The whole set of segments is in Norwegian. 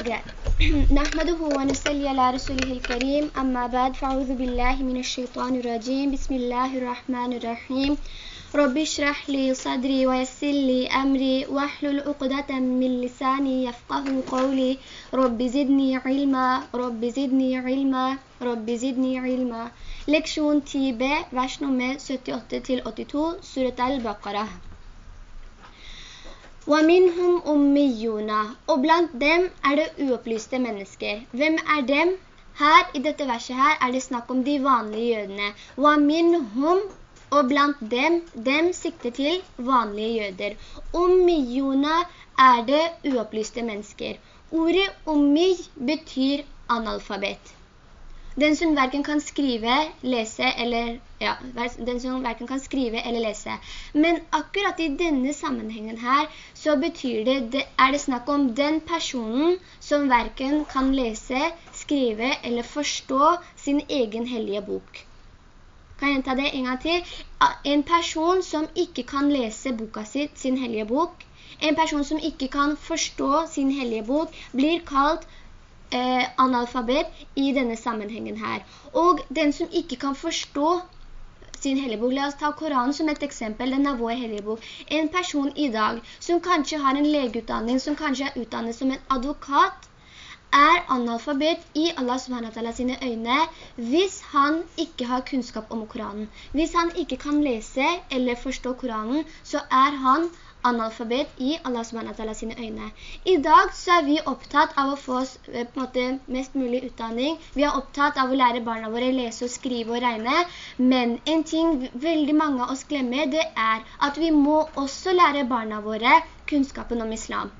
نحمده ونسلي على رسوله الكريم. أما بعد فأعوذ بالله من الشيطان الرجيم. بسم الله الرحمن الرحيم. رب اشرح لي صدري ويسر لي أمري. واحلل عقدة من لساني يفقه قولي. رب زدني علما. رب زدني علما. رب زدني علما. Leksjon 10b, vers nummer 78-82, Surat al-Baqarah. وَمِنْهُمْ أُمِّيُّونَ Og blant dem er det uopplyste mennesker. Hvem er dem? Her, i dette verset her, er det snakk om de vanlige jødene. وَمِنْهُمْ Og blant dem, dem sikter til vanlige jøder. Ummiyuna er det uopplyste mennesker. Ordet ummi betyr analfabet. Den som hverken kan skrive, lese eller, ja, den som hverken kan skrive eller lese. Men akkurat i denne sammenhengen her, så betyr det, det, er det snakk om den personen som hverken kan lese, skrive eller forstå sin egen hellige bok. Kan jeg gjenta det en gang til? En person som ikke kan lese boka sitt, sin hellige bok, en person som ikke kan forstå sin hellige bok, blir kalt eh, analfabet i denne sammenhengen her. Og den som ikke kan forstå sin helgebok, la oss ta Koranen som et eksempel, den er vår helgebok. En person i dag som kanskje har en legeutdanning, som kanskje er utdannet som en advokat, er analfabet i Allah subhanahu sine øyne hvis han ikke har kunnskap om Koranen. Hvis han ikke kan lese eller forstå Koranen, så er han analfabet i Allah subhanahu sine øyne. I dag så er vi opptatt av å få eh, måte mest mulig utdanning. Vi er opptatt av å lære barna våre lese og skrive og regne. Men en ting veldig mange av oss glemmer, det er at vi må også lære barna våre kunnskapen om islam.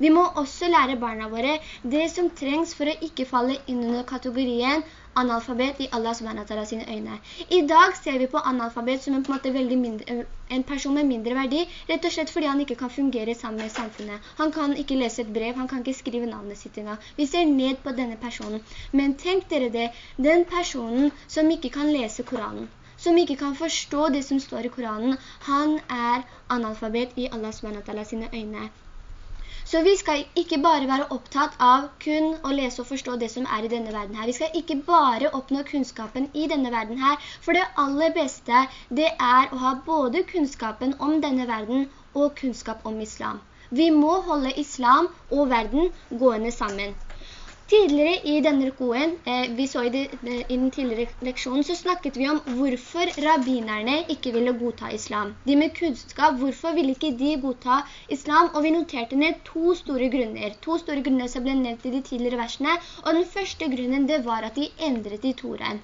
Vi må også lære barna våre det som trengs for å ikke falle inn under kategorien analfabet i Allah subhanahu sine øyne. I dag ser vi på analfabet som en, på en, mindre, en person med mindre verdi, rett og slett fordi han ikke kan fungere sammen med samfunnet. Han kan ikke lese et brev, han kan ikke skrive navnet sitt engang. Vi ser ned på denne personen. Men tenk dere det, den personen som ikke kan lese Koranen, som ikke kan forstå det som står i Koranen, han er analfabet i Allah subhanahu sine øyne. Så vi skal ikke bare være opptatt av kun å lese og forstå det som er i denne verden her. Vi skal ikke bare oppnå kunnskapen i denne verden her, for det aller beste det er å ha både kunnskapen om denne verden og kunnskap om islam. Vi må holde islam og verden gående sammen. Tidligere i denne rekoen, eh, vi så eh, i, den tidligere leksjonen, så snakket vi om hvorfor rabbinerne ikke ville godta islam. De med kunnskap, hvorfor ville ikke de godta islam? Og vi noterte ned to store grunner. To store grunner som ble nevnt i de tidligere versene. Og den første grunnen, det var at de endret i Toraen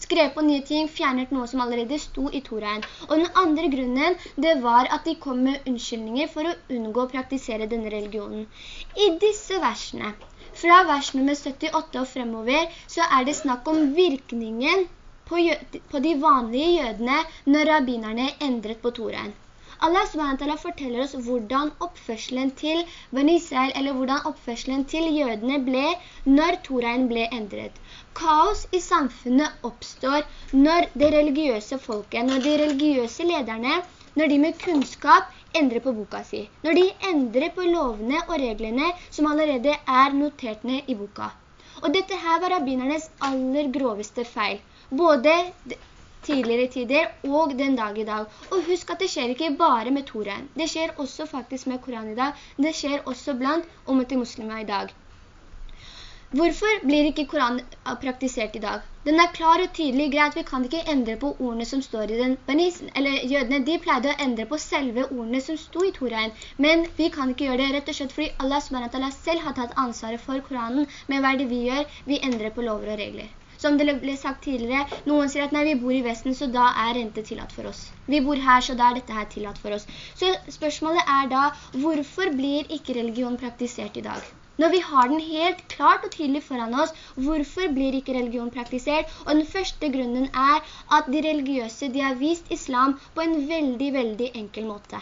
skrev på nye ting, fjernet noe som allerede sto i Toraen. Og den andre grunnen, det var at de kom med unnskyldninger for å unngå å praktisere denne religionen. I disse versene, fra vers nummer 78 og fremover så er det snakk om virkningen på, på de vanlige jødene når rabbinerne endret på Toraen. Allah SWT forteller oss hvordan oppførselen til Ben eller hvordan oppførselen til jødene ble når Toraen ble endret. Kaos i samfunnet oppstår når det religiøse folket, når de religiøse lederne, når de med kunnskap endrer på boka si. Når de endrer på lovene og reglene som allerede er notert ned i boka. Og dette her var rabbinernes aller groveste feil. Både tidligere tider og den dag i dag. Og husk at det skjer ikke bare med Toraen. Det skjer også faktisk med Koran i dag. Det skjer også blant ommet muslimer i dag. Hvorfor blir ikke Koran praktisert i dag? Den er klar og tydelig, greit, vi kan ikke endre på ordene som står i den. Banisen, Eller jødene, de pleide å endre på selve ordene som sto i Torahen, Men vi kan ikke gjøre det rett og slett fordi Allah SWT selv har tatt ansvaret for Koranen. Men hva er det vi gjør? Vi endrer på lover og regler. Som det ble sagt tidligere, noen sier at nei, vi bor i Vesten, så da er rente tillatt for oss. Vi bor her, så da er dette her tillatt for oss. Så spørsmålet er da, hvorfor blir ikke religion praktisert i dag? Når vi har den helt klart og tydelig foran oss, hvorfor blir ikke religion praktisert? Og den første grunnen er at de religiøse, de har vist islam på en veldig, veldig enkel måte.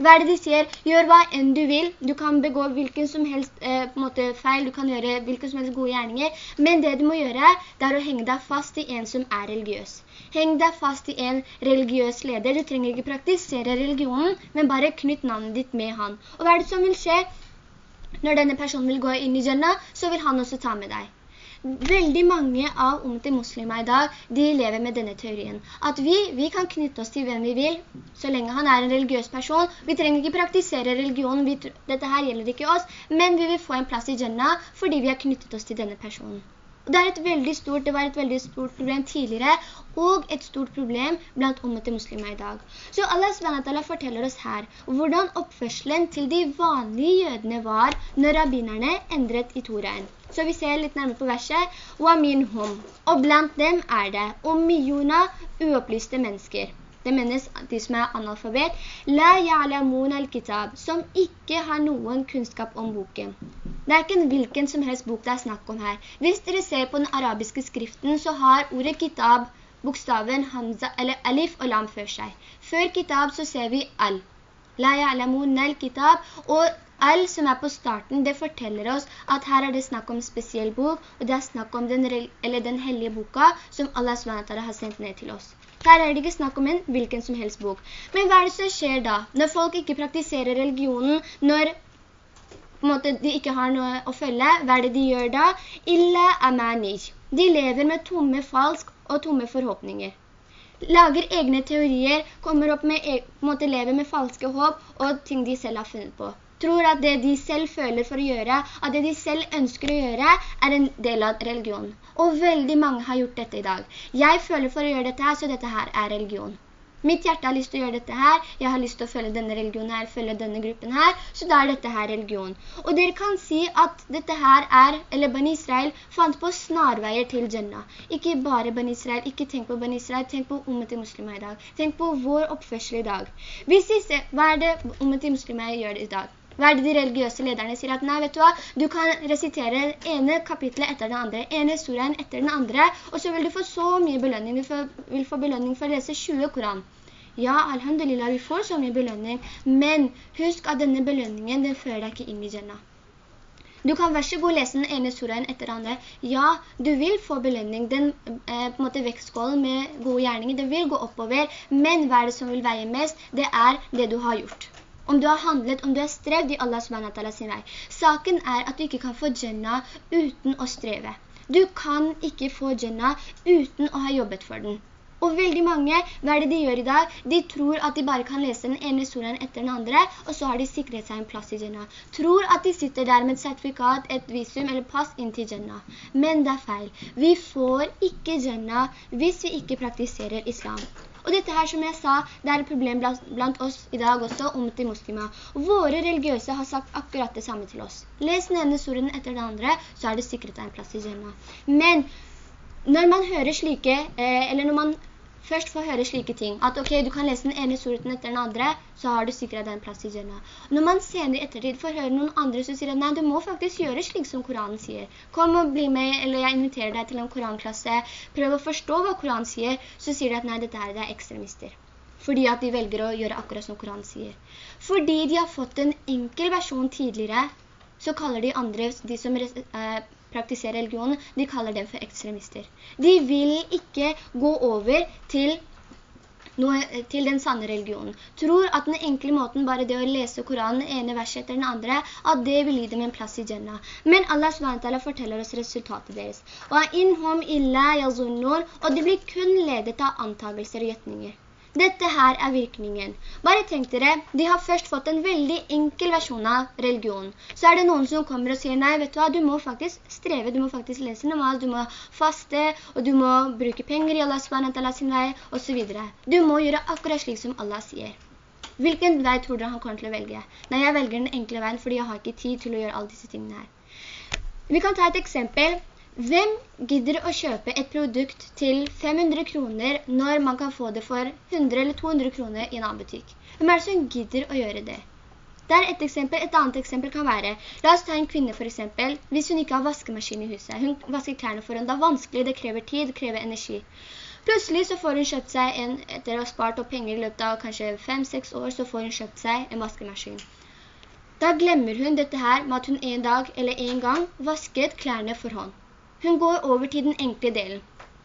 Hva er det de sier? Gjør hva enn du vil. Du kan begå hvilken som helst eh, måte, feil, du kan gjøre hvilken som helst gode gjerninger. Men det du må gjøre, det er å henge deg fast i en som er religiøs. Heng deg fast i en religiøs leder. Du trenger ikke praktisere religionen, men bare knytt navnet ditt med han. Og hva er det som vil skje? Når denne personen vil gå inn i Jannah, så vil han også ta med deg. Veldig mange av omte muslimer i dag, de lever med denne teorien. At vi, vi kan knytte oss til hvem vi vil, så lenge han er en religiøs person. Vi trenger ikke praktisere religion, vi, dette her gjelder ikke oss, men vi vil få en plass i Jannah fordi vi har knyttet oss til denne personen. Det, er et stort, det var et veldig stort problem tidligere, og et stort problem blant ummete muslimer i dag. Så Allah SWT forteller oss her hvordan oppførselen til de vanlige jødene var når rabbinerne endret i Toraen. Så vi ser litt nærmere på verset. Og blant dem er det «Ummiyuna», uopplyste mennesker. Det menes de som er analfabet. «La ya'lamun al-kitab», som ikke har noen kunnskap om boken. Det er ikke hvilken som helst bok det er snakk om her. Hvis dere ser på den arabiske skriften, så har ordet kitab bokstaven hamza eller alif og lam før seg. Før kitab så ser vi al. La ya'lamun al-kitab, og Al som er på starten, det forteller oss at her er det snakk om en spesiell bok, og det er snakk om den, den hellige boka som Allah SWT har sendt ned til oss. Her er det ikke snakk om en hvilken som helst bok. Men hva er det som skjer da? Når folk ikke praktiserer religionen, når måte, de ikke har noe å følge, hva er det de gjør da? Illa amani. De lever med tomme falsk og tomme forhåpninger lager egne teorier, kommer opp med, e, måte lever med falske håp og ting de selv har funnet på tror at det de selv føler for å gjøre, at det de selv ønsker å gjøre, er en del av religion. Og veldig mange har gjort dette i dag. Jeg føler for å gjøre dette her, så dette her er religion. Mitt hjerte har lyst til å gjøre dette her, jeg har lyst til å følge denne religionen her, følge denne gruppen her, så da er dette her religion. Og dere kan si at dette her er, eller Bani Israel fant på snarveier til Jannah. Ikke bare Bani Israel, ikke tenk på Bani Israel, tenk på ummet i muslimer i dag. Tenk på vår oppførsel i dag. Hvis disse, hva er det ummet i muslimer gjør i dag? Hva er det de religiøse lederne sier? At nei, vet du hva, du kan resitere ene kapitlet etter den andre, ene historien etter den andre, og så vil du få så mye belønning. Du vil få belønning for å lese 20 Koran. Ja, alhamdulillah, vi får så mye belønning, men husk at denne belønningen, den fører deg ikke inn i Jannah. Du kan vær så god lese den ene suraen etter den andre. Ja, du vil få belønning. Den eh, på en måte vektskålen med gode gjerninger, det vil gå oppover. Men hva er det som vil veie mest? Det er det du har gjort om du har handlet, om du har strevd i Allah subhanahu sin vei. Saken er at du ikke kan få Jannah uten å streve. Du kan ikke få Jannah uten å ha jobbet for den. Og veldig mange, hva er det de gjør i dag? De tror at de bare kan lese den ene historien etter den andre, og så har de sikret seg en plass i Jannah. Tror at de sitter der med et sertifikat, et visum eller pass inn til Jannah. Men det er feil. Vi får ikke Jannah hvis vi ikke praktiserer islam. Og dette her, som jeg sa, det er et problem blant, oss i dag også, om til muslimer. Våre religiøse har sagt akkurat det samme til oss. Les den ene solen etter den andre, så er det sikret en plass i Jannah. Men når man hører slike, eh, eller når man først får høre slike ting, at ok, du kan lese den ene sureten etter den andre, så har du sikret den en plass i Jannah. Når man senere ettertid får høre noen andre som sier at nei, du må faktisk gjøre slik som Koranen sier. Kom og bli med, eller jeg inviterer deg til en koranklasse, prøv å forstå hva Koranen sier, så sier de at nei, dette er, det er ekstremister. Fordi at de velger å gjøre akkurat som Koranen sier. Fordi de har fått en enkel versjon tidligere, så kaller de andre, de som eh, praktiserer religionen, de kaller dem for ekstremister. De vil ikke gå over til noe, til den sanne religionen. Tror at den enkle måten, bare det å lese Koranen, ene vers etter den andre, at det vil gi dem en plass i Jannah. Men Allah SWT forteller oss resultatet deres. Og de blir kun ledet av antagelser og gjetninger. Her er virkningen. Bare tenk dere, de har først fått en veldig enkel versjon av religion. Så er det noen som kommer og sier, nei, vet du hva, du må faktisk streve, du må faktisk lese namaz, du må faste, og du må bruke penger i Allah SWT sin vei, og så videre. Du må gjøre akkurat slik som Allah sier. Hvilken vei tror dere han kommer til å velge? Nei, jeg velger den enkle veien, fordi jeg har ikke tid til å gjøre alle disse tingene her. Vi kan ta et eksempel. Hvem gidder å kjøpe et produkt til 500 kroner når man kan få det for 100 eller 200 kroner i en annen butikk? Hvem er det som gidder å gjøre det? Det er et eksempel. Et annet eksempel kan være, la oss ta en kvinne for eksempel, hvis hun ikke har vaskemaskin i huset. Hun vasker klærne for henne, det er vanskelig, det krever tid, det krever energi. Plutselig så får hun kjøpt seg en, etter å ha spart opp penger i løpet av kanskje 5-6 år, så får hun kjøpt seg en vaskemaskin. Da glemmer hun dette her med at hun en dag eller en gang vasket klærne for hånd. Hun går over til den enkle delen.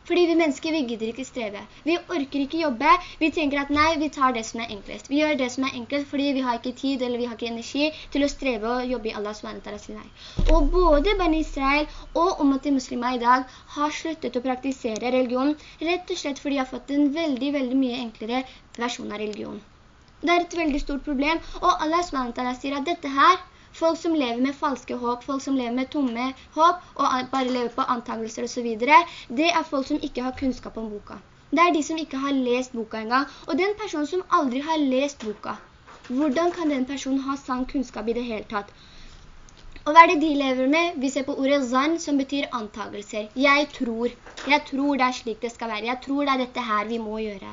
Fordi vi mennesker, vi gidder ikke streve. Vi orker ikke jobbe. Vi tenker at nei, vi tar det som er enklest. Vi gjør det som er enkelt fordi vi har ikke tid eller vi har ikke energi til å streve og jobbe i Allah SWT. Og både Bani Israel og ummat muslimer i dag har sluttet å praktisere religion rett og slett fordi de har fått en veldig, veldig mye enklere versjon av religion. Det er et veldig stort problem, og Allah SWT sier at dette her Folk som lever med falske håp, folk som lever med tomme håp, og bare lever på antakelser og så videre, det er folk som ikke har kunnskap om boka. Det er de som ikke har lest boka engang. Og den personen som aldri har lest boka, hvordan kan den personen ha sann kunnskap i det hele tatt? Og hva er det de lever med? Vi ser på ordet zan, som betyr antakelser. Jeg tror. Jeg tror det er slik det skal være. Jeg tror det er dette her vi må gjøre.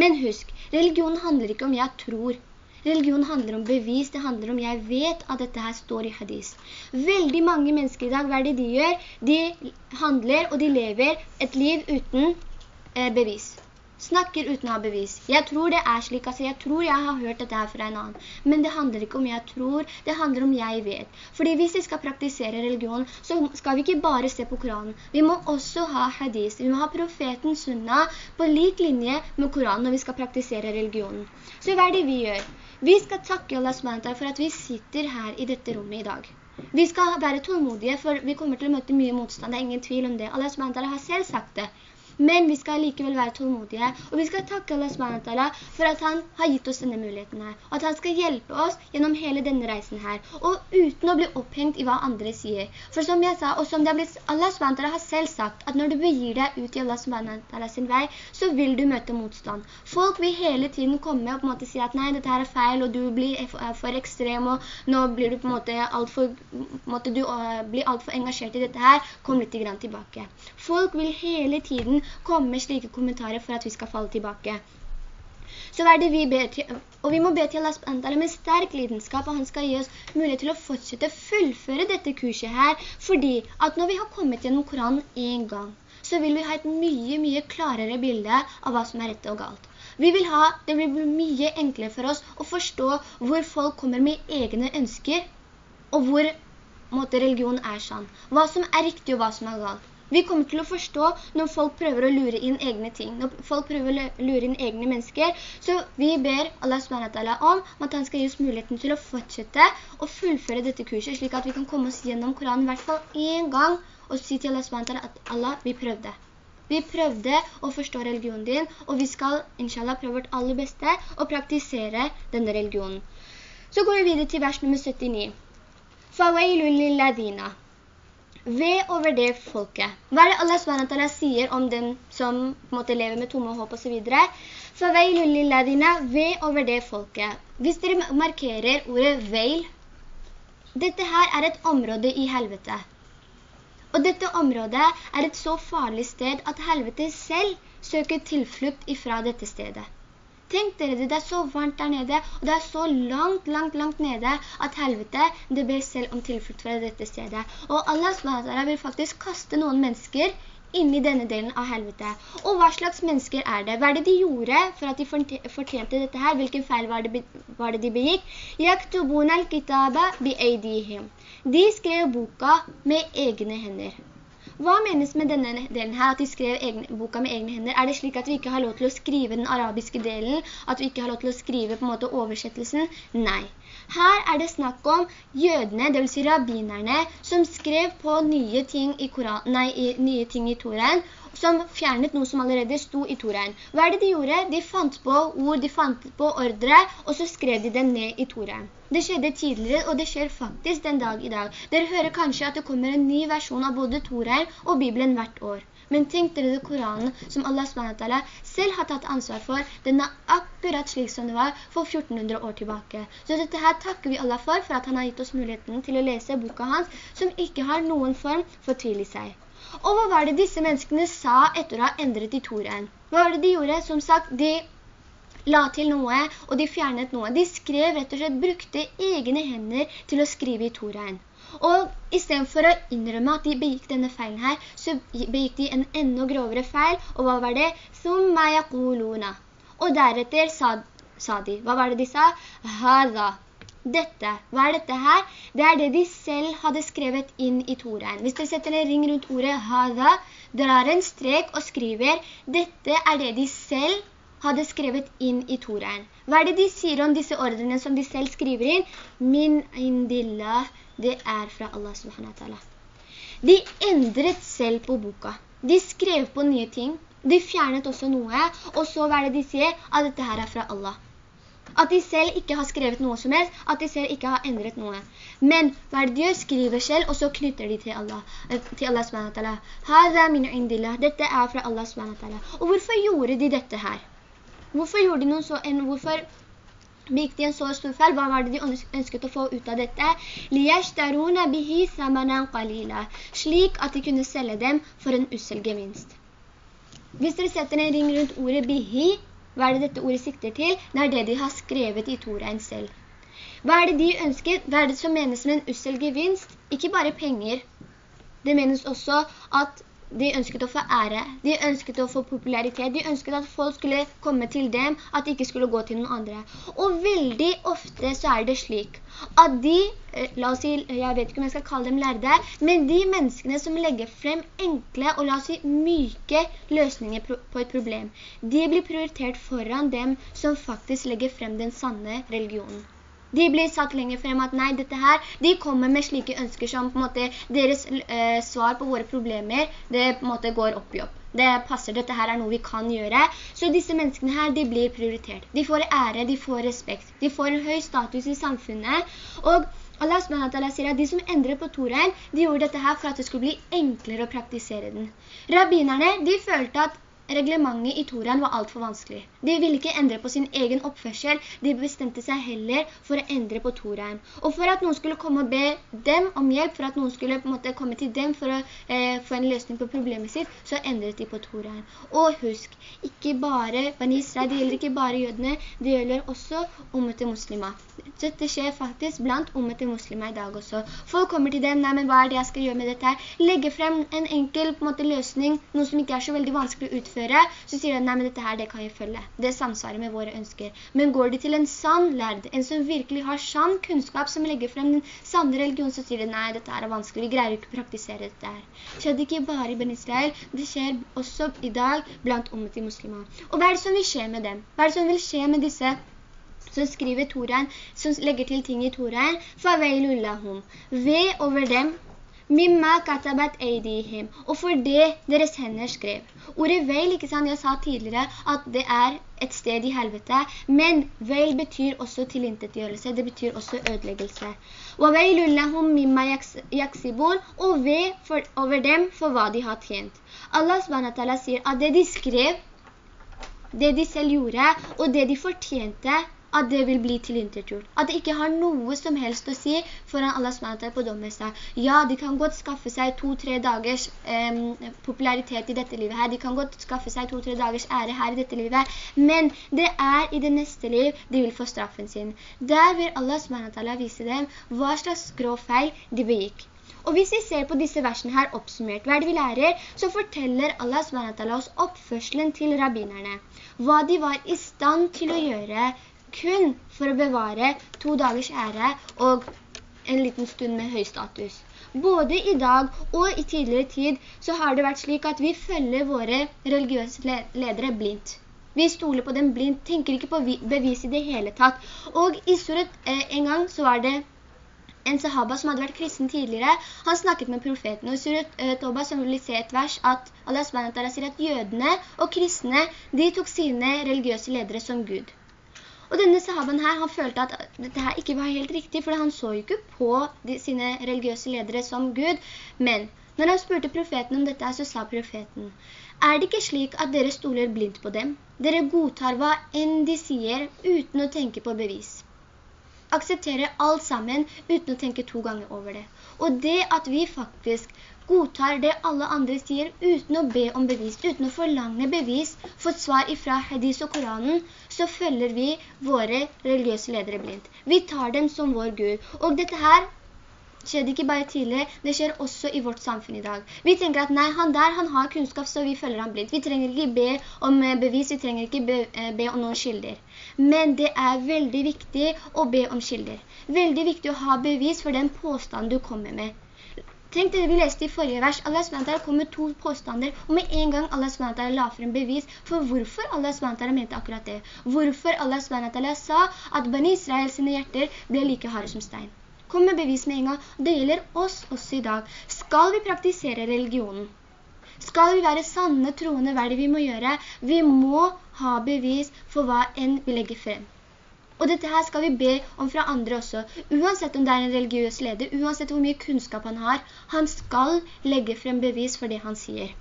Men husk, religion handler ikke om jeg tror. Religion handler om bevis, det handler om jeg vet at dette her står i hadis. Veldig mange mennesker i dag, hva er det de gjør? De handler og de lever et liv uten eh, bevis. Snakker uten å ha bevis. Jeg tror det er slik, altså jeg tror jeg har hørt dette her fra en annen. Men det handler ikke om jeg tror, det handler om jeg vet. Fordi hvis vi skal praktisere religion, så skal vi ikke bare se på Koranen. Vi må også ha hadis. Vi må ha profeten sunna på lik linje med Koranen når vi skal praktisere religionen. Så hva er det vi gjør? Vi skal takke Allah SWT for at vi sitter her i dette rommet i dag. Vi skal være tålmodige, for vi kommer til å møte mye motstand, det er ingen tvil om det. Allah SWT har selv sagt det. Men vi skal likevel være tålmodige, og vi skal takke Allah SWT for at han har gitt oss denne muligheten her, og at han skal hjelpe oss gjennom hele denne reisen her, og uten å bli opphengt i hva andre sier. For som jeg sa, og som blitt, Allah SWT har selv sagt, at når du begir deg ut i Allah SWT sin vei, så vil du møte motstand. Folk vil hele tiden komme og på en måte si at nei, dette her er feil, og du blir for ekstrem, og nå blir du på en måte alt for, måte, du uh, blir alt for engasjert i dette her, kom litt tilbake. Folk vil hele tiden komme med slike kommentarer for at vi skal falle tilbake. Så hva er det vi ber til? Og vi må be til Allah SWT med sterk lidenskap, og han skal gi oss mulighet til å fortsette å fullføre dette kurset her, fordi at når vi har kommet gjennom Koranen en gang, så vil vi ha et mye, mye klarere bilde av hva som er rett og galt. Vi vil ha, det vil bli mye enklere for oss å forstå hvor folk kommer med egne ønsker, og hvor måte, religion er sann. Hva som er riktig og hva som er galt. Vi kommer til å forstå når folk prøver å lure inn egne ting, når folk prøver å lure inn egne mennesker. Så vi ber Allah SWT om at han skal gi oss muligheten til å fortsette og fullføre dette kurset, slik at vi kan komme oss gjennom Koranen i hvert fall en gang og si til Allah SWT at Allah, vi prøvde. Vi prøvde å forstå religionen din, og vi skal, inshallah, prøve vårt aller beste å praktisere denne religionen. Så går vi videre til vers nummer 79. فَوَيْلُ لِلَّذِينَ ved å vurdere folket. Hva er det Allah SWT sier om dem som måtte leve med tomme håp og så videre? Faveilul lilladina, ved å vurdere folket. Hvis dere markerer ordet veil, dette her er et område i helvete. Og dette området er et så farlig sted at helvete selv søker tilflukt ifra dette stedet. Tenk dere det, det er så varmt der nede, og det er så langt, langt, langt nede at helvete, det ber selv om tilflukt fra dette stedet. Og Allah vil faktisk kaste noen mennesker inn i denne delen av helvete. Og hva slags mennesker er det? Hva er det de gjorde for at de fortjente dette her? Hvilken feil var det, var det de begikk? Yaktubun al-kitaba bi-eidihim. De skrev boka med egne hender. Hva menes med denne delen her, at de skrev egne, boka med egne hender? Er det slik at vi ikke har lov til å skrive den arabiske delen? At vi ikke har lov til å skrive på en måte oversettelsen? Nei. Her er det snakk om jødene, det vil si rabbinerne, som skrev på nye ting i, Koran, nei, nye ting i Toren, som fjernet noe som allerede sto i Torein. Hva er det de gjorde? De fant på ord, de fant på ordre, og så skrev de dem ned i Torein. Det skjedde tidligere, og det skjer faktisk den dag i dag. Dere hører kanskje at det kommer en ny versjon av både Torein og Bibelen hvert år. Men tenk dere det Koranen som Allah SWT selv har tatt ansvar for. Den er akkurat slik som det var for 1400 år tilbake. Så dette her takker vi Allah for, for at han har gitt oss muligheten til å lese boka hans, som ikke har noen form for tvil i seg. Og hva var det disse menneskene sa etter å ha endret i Torein? Hva var det de gjorde? Som sagt, de la til noe, og de fjernet noe. De skrev rett og slett, brukte egne hender til å skrive i Toraen. Og i stedet for å innrømme at de begikk denne feilen her, så begikk de en enda grovere feil, og hva var det? Og deretter sa, sa de, hva var det de sa? Hada. Dette. Hva er dette her? Det er det de selv hadde skrevet inn i Torein. Hvis dere setter en ring rundt ordet «hada», drar en strek og skriver «dette er det de selv hadde skrevet inn i Torein». Hva er det de sier om disse ordrene som de selv skriver inn? «Min indillah», det er fra Allah subhanahu De endret selv på boka. De skrev på nye ting. De fjernet også noe. Og så hva er det de sier? At dette her er fra Allah. At de selv ikke har skrevet noe som helst, at de selv ikke har endret noe. Men hva er det de gjør? Skriver selv, og så knytter de til Allah, eh, til Allah SWT. Hada min indillah. Dette er fra Allah SWT. Og hvorfor gjorde de dette her? Hvorfor gjorde de noen så, en, hvorfor begikk de en så stor feil? Hva var det de ønsket å få ut av dette? Liyashtaruna bihi samanan qalila. Slik at de kunne selge dem for en usselgevinst. Hvis dere setter en ring rundt ordet bihi, hva er det dette ordet sikter til? Det er det de har skrevet i Torein selv. Hva er det de ønsker? Hva er det som menes med en ussel gevinst? Ikke bare penger. Det menes også at de ønsket å få ære, de ønsket å få popularitet, de ønsket at folk skulle komme til dem, at de ikke skulle gå til noen andre. Og veldig ofte så er det slik at de, eh, la oss si, jeg vet ikke om jeg skal kalle dem lærde, men de menneskene som legger frem enkle og la oss si myke løsninger på et problem, de blir prioritert foran dem som faktisk legger frem den sanne religionen. De blir satt lenger frem at nei, dette her, de kommer med slike ønsker som på en måte deres eh, svar på våre problemer, det på en måte går opp i opp. Det passer, dette her er noe vi kan gjøre. Så disse menneskene her, de blir prioritert. De får ære, de får respekt. De får en høy status i samfunnet. Og Allah sier at de som endrer på Torein, de gjorde dette her for at det skulle bli enklere å praktisere den. Rabbinerne, de følte at reglementet i Toran var alt for vanskelig. De ville ikke endre på sin egen oppførsel, de bestemte seg heller for å endre på Toran. Og for at noen skulle komme og be dem om hjelp, for at noen skulle på en måte komme til dem for å eh, få en løsning på problemet sitt, så endret de på Toran. Og husk, ikke bare Bani Israel, det gjelder ikke bare jødene, det gjelder også ummete muslimer. Dette skjer faktisk blant ummete muslimer i dag også. Folk kommer til dem, nei, men hva er det jeg skal gjøre med dette her? Legge frem en enkel en måte, løsning, noe som ikke er så veldig vanskelig å utføre utføre, så sier de, nei, men dette her, det kan jeg følge. Det samsvarer med våre ønsker. Men går de til en sann lærd, en som virkelig har sann kunnskap, som legger frem den sanne religion, så sier de, nei, dette her er vanskelig, vi greier ikke å praktisere dette her. Det skjedde ikke bare i Ben Israel, det skjer også i dag blant ummet i muslimer. Og hva er det som vil skje med dem? Hva er det som vil skje med disse som skriver Torein, som legger til ting i Torein, «Faveilullahum». Ved over dem Mimma katabat eidihim. Og for det deres hender skrev. Ordet veil, ikke sant? Jeg sa tidligere at det er et sted i helvete, men veil betyr også tilintetgjørelse, det betyr også ødeleggelse. Og ved for, over dem for hva de har tjent. Allah sier at det de skrev, det de selv gjorde, og det de fortjente, at det vil bli tilintetgjort. At det ikke har noe som helst å si foran Allah SWT på dommestad. Ja, de kan godt skaffe seg to-tre dagers eh, popularitet i dette livet her. De kan godt skaffe seg to-tre dagers ære her i dette livet. Men det er i det neste liv de vil få straffen sin. Der vil Allah SWT vise dem hva slags grå feil de begikk. Og hvis vi ser på disse versene her oppsummert, hva er det vi lærer? Så forteller Allah SWT oss oppførselen til rabbinerne. Hva de var i stand til å gjøre kun for å bevare to dagers ære og en liten stund med høy status. Både i dag og i tidligere tid så har det vært slik at vi følger våre religiøse ledere blindt. Vi stoler på dem blindt, tenker ikke på bevis i det hele tatt. Og i surat eh, en gang så var det en sahaba som hadde vært kristen tidligere, han snakket med profeten, og i surat eh, Toba så vil vi se et vers at Allah sier at jødene og kristne, de tok sine religiøse ledere som Gud. Og denne sahaben her, han følte at dette her ikke var helt riktig, for han så jo ikke på de, sine religiøse ledere som Gud. Men når han spurte profeten om dette, så sa profeten, er det ikke slik at dere stoler blindt på dem? Dere godtar hva enn de sier uten å tenke på bevis. Aksepterer alt sammen uten å tenke to ganger over det. Og det at vi faktisk godtar det alle andre sier uten å be om bevis, uten å forlange bevis for svar ifra hadis og Koranen, så følger vi våre religiøse ledere blindt. Vi tar dem som vår Gud. Og dette her, skjedde ikke bare tidligere, det skjer også i vårt samfunn i dag. Vi tenker at nei, han der, han har kunnskap, så vi følger han blindt. Vi trenger ikke be om eh, bevis, vi trenger ikke be, eh, be om noen skilder. Men det er veldig viktig å be om skilder. Veldig viktig å ha bevis for den påstand du kommer med. Tenk det vi leste i forrige vers, Allah SWT kom med to påstander, og med en gang Allah SWT la frem bevis for hvorfor Allah SWT mente akkurat det. Hvorfor Allah SWT sa at Bani Israel sine hjerter ble like harde som stein. Kom med bevis med en gang. Det gjelder oss også i dag. Skal vi praktisere religionen? Skal vi være sanne troende, hva er det vi må gjøre? Vi må ha bevis for hva enn vi legger frem. Og dette her skal vi be om fra andre også. Uansett om det er en religiøs leder, uansett hvor mye kunnskap han har, han skal legge frem bevis for det han sier.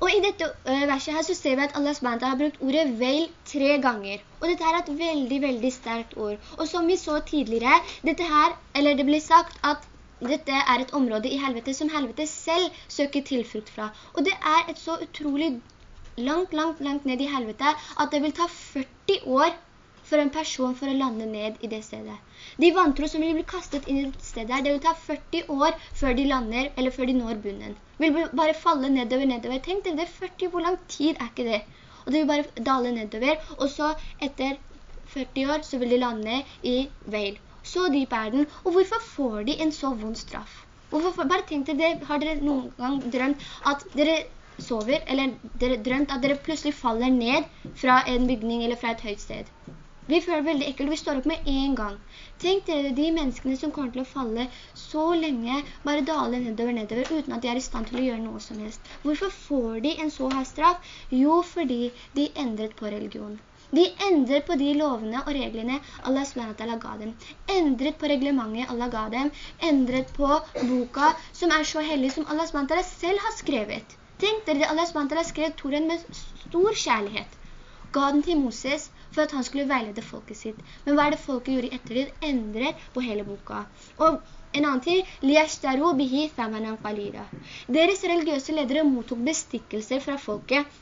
Og i dette uh, verset her så ser vi at Allah SWT har brukt ordet veil tre ganger. Og dette her er et veldig, veldig sterkt ord. Og som vi så tidligere, dette her, eller det blir sagt at dette er et område i helvete som helvete selv søker tilflukt fra. Og det er et så utrolig langt, langt, langt ned i helvete at det vil ta 40 år for en person for å lande ned i det stedet. De vantro som vil bli kastet inn i det stedet, det vil ta 40 år før de lander, eller før de når bunnen. Vil bare falle nedover, nedover. Tenk dere, det er 40, hvor lang tid er ikke det? Og det vil bare dale nedover, og så etter 40 år så vil de lande i Veil. Så dyp er den, og hvorfor får de en så vond straff? Hvorfor, bare tenk dere, har dere noen gang drømt at dere sover, eller dere drømt at dere plutselig faller ned fra en bygning eller fra et høyt sted. Vi føler veldig ekkelt, vi står opp med en gang. Tenk dere de menneskene som kommer til å falle så lenge, bare dale nedover, nedover, uten at de er i stand til å gjøre noe som helst. Hvorfor får de en så her straff? Jo, fordi de endret på religion. De endret på de lovene og reglene Allah SWT ga dem. Endret på reglementet Allah ga dem. Endret på boka som er så hellig som Allah SWT selv har skrevet. Tenk dere, det Allah SWT har skrevet Toren med stor kjærlighet. Ga den til Moses, for at han skulle veilede folket sitt. Men hva er det folket gjorde i ettertid? Endrer på hele boka. Og en annen tid. «Liashtaru bihi thamanan qalira». Deres religiøse ledere mottok bestikkelser fra folket,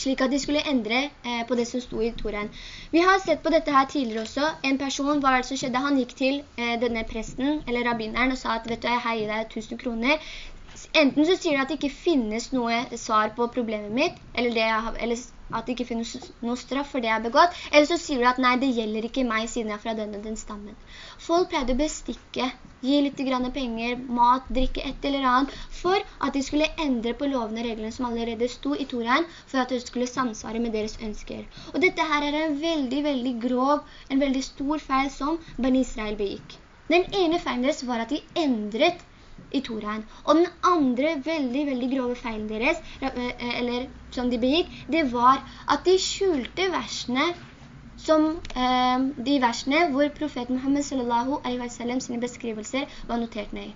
slik at de skulle endre eh, på det som sto i Toren. Vi har sett på dette her tidligere også. En person, hva var det som skjedde? Han gikk til eh, denne presten, eller rabbineren, og sa at, vet du, jeg heier deg 1000 kroner. Enten så sier du at det ikke finnes noe svar på problemet mitt, eller, det jeg eller at det ikke finnes noe straff for det jeg har begått, eller så sier du at nei, det gjelder ikke meg siden jeg er fra denne den stammen. Folk pleide å bestikke, gi litt penger, mat, drikke et eller annet, for at de skulle endre på lovene og reglene som allerede sto i Torein, for at det skulle samsvare med deres ønsker. Og dette her er en veldig, veldig grov, en veldig stor feil som Ben Israel begikk. Den ene feilen deres var at de endret i Torein, Og den andre veldig, veldig grove feilen deres, eh, eller som de begikk, det var at de skjulte versene som eh, de versene hvor profeten Muhammed sallallahu alaihi wa sine beskrivelser var notert ned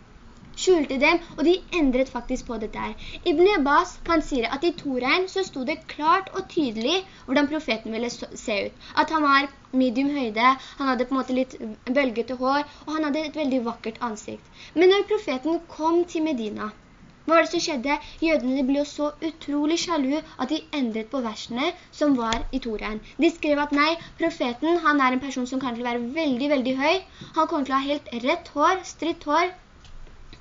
skjulte dem, og de endret faktisk på dette her. Ibn Abbas han sier at i Torein så stod det klart og tydelig hvordan profeten ville se ut. At han var medium høyde, han hadde på en måte litt bølgete hår, og han hadde et veldig vakkert ansikt. Men når profeten kom til Medina, hva var det som skjedde? Jødene ble så utrolig sjalu at de endret på versene som var i Toren. De skrev at nei, profeten han er en person som kan til å være veldig, veldig høy. Han kommer til å ha helt rett hår, stritt hår,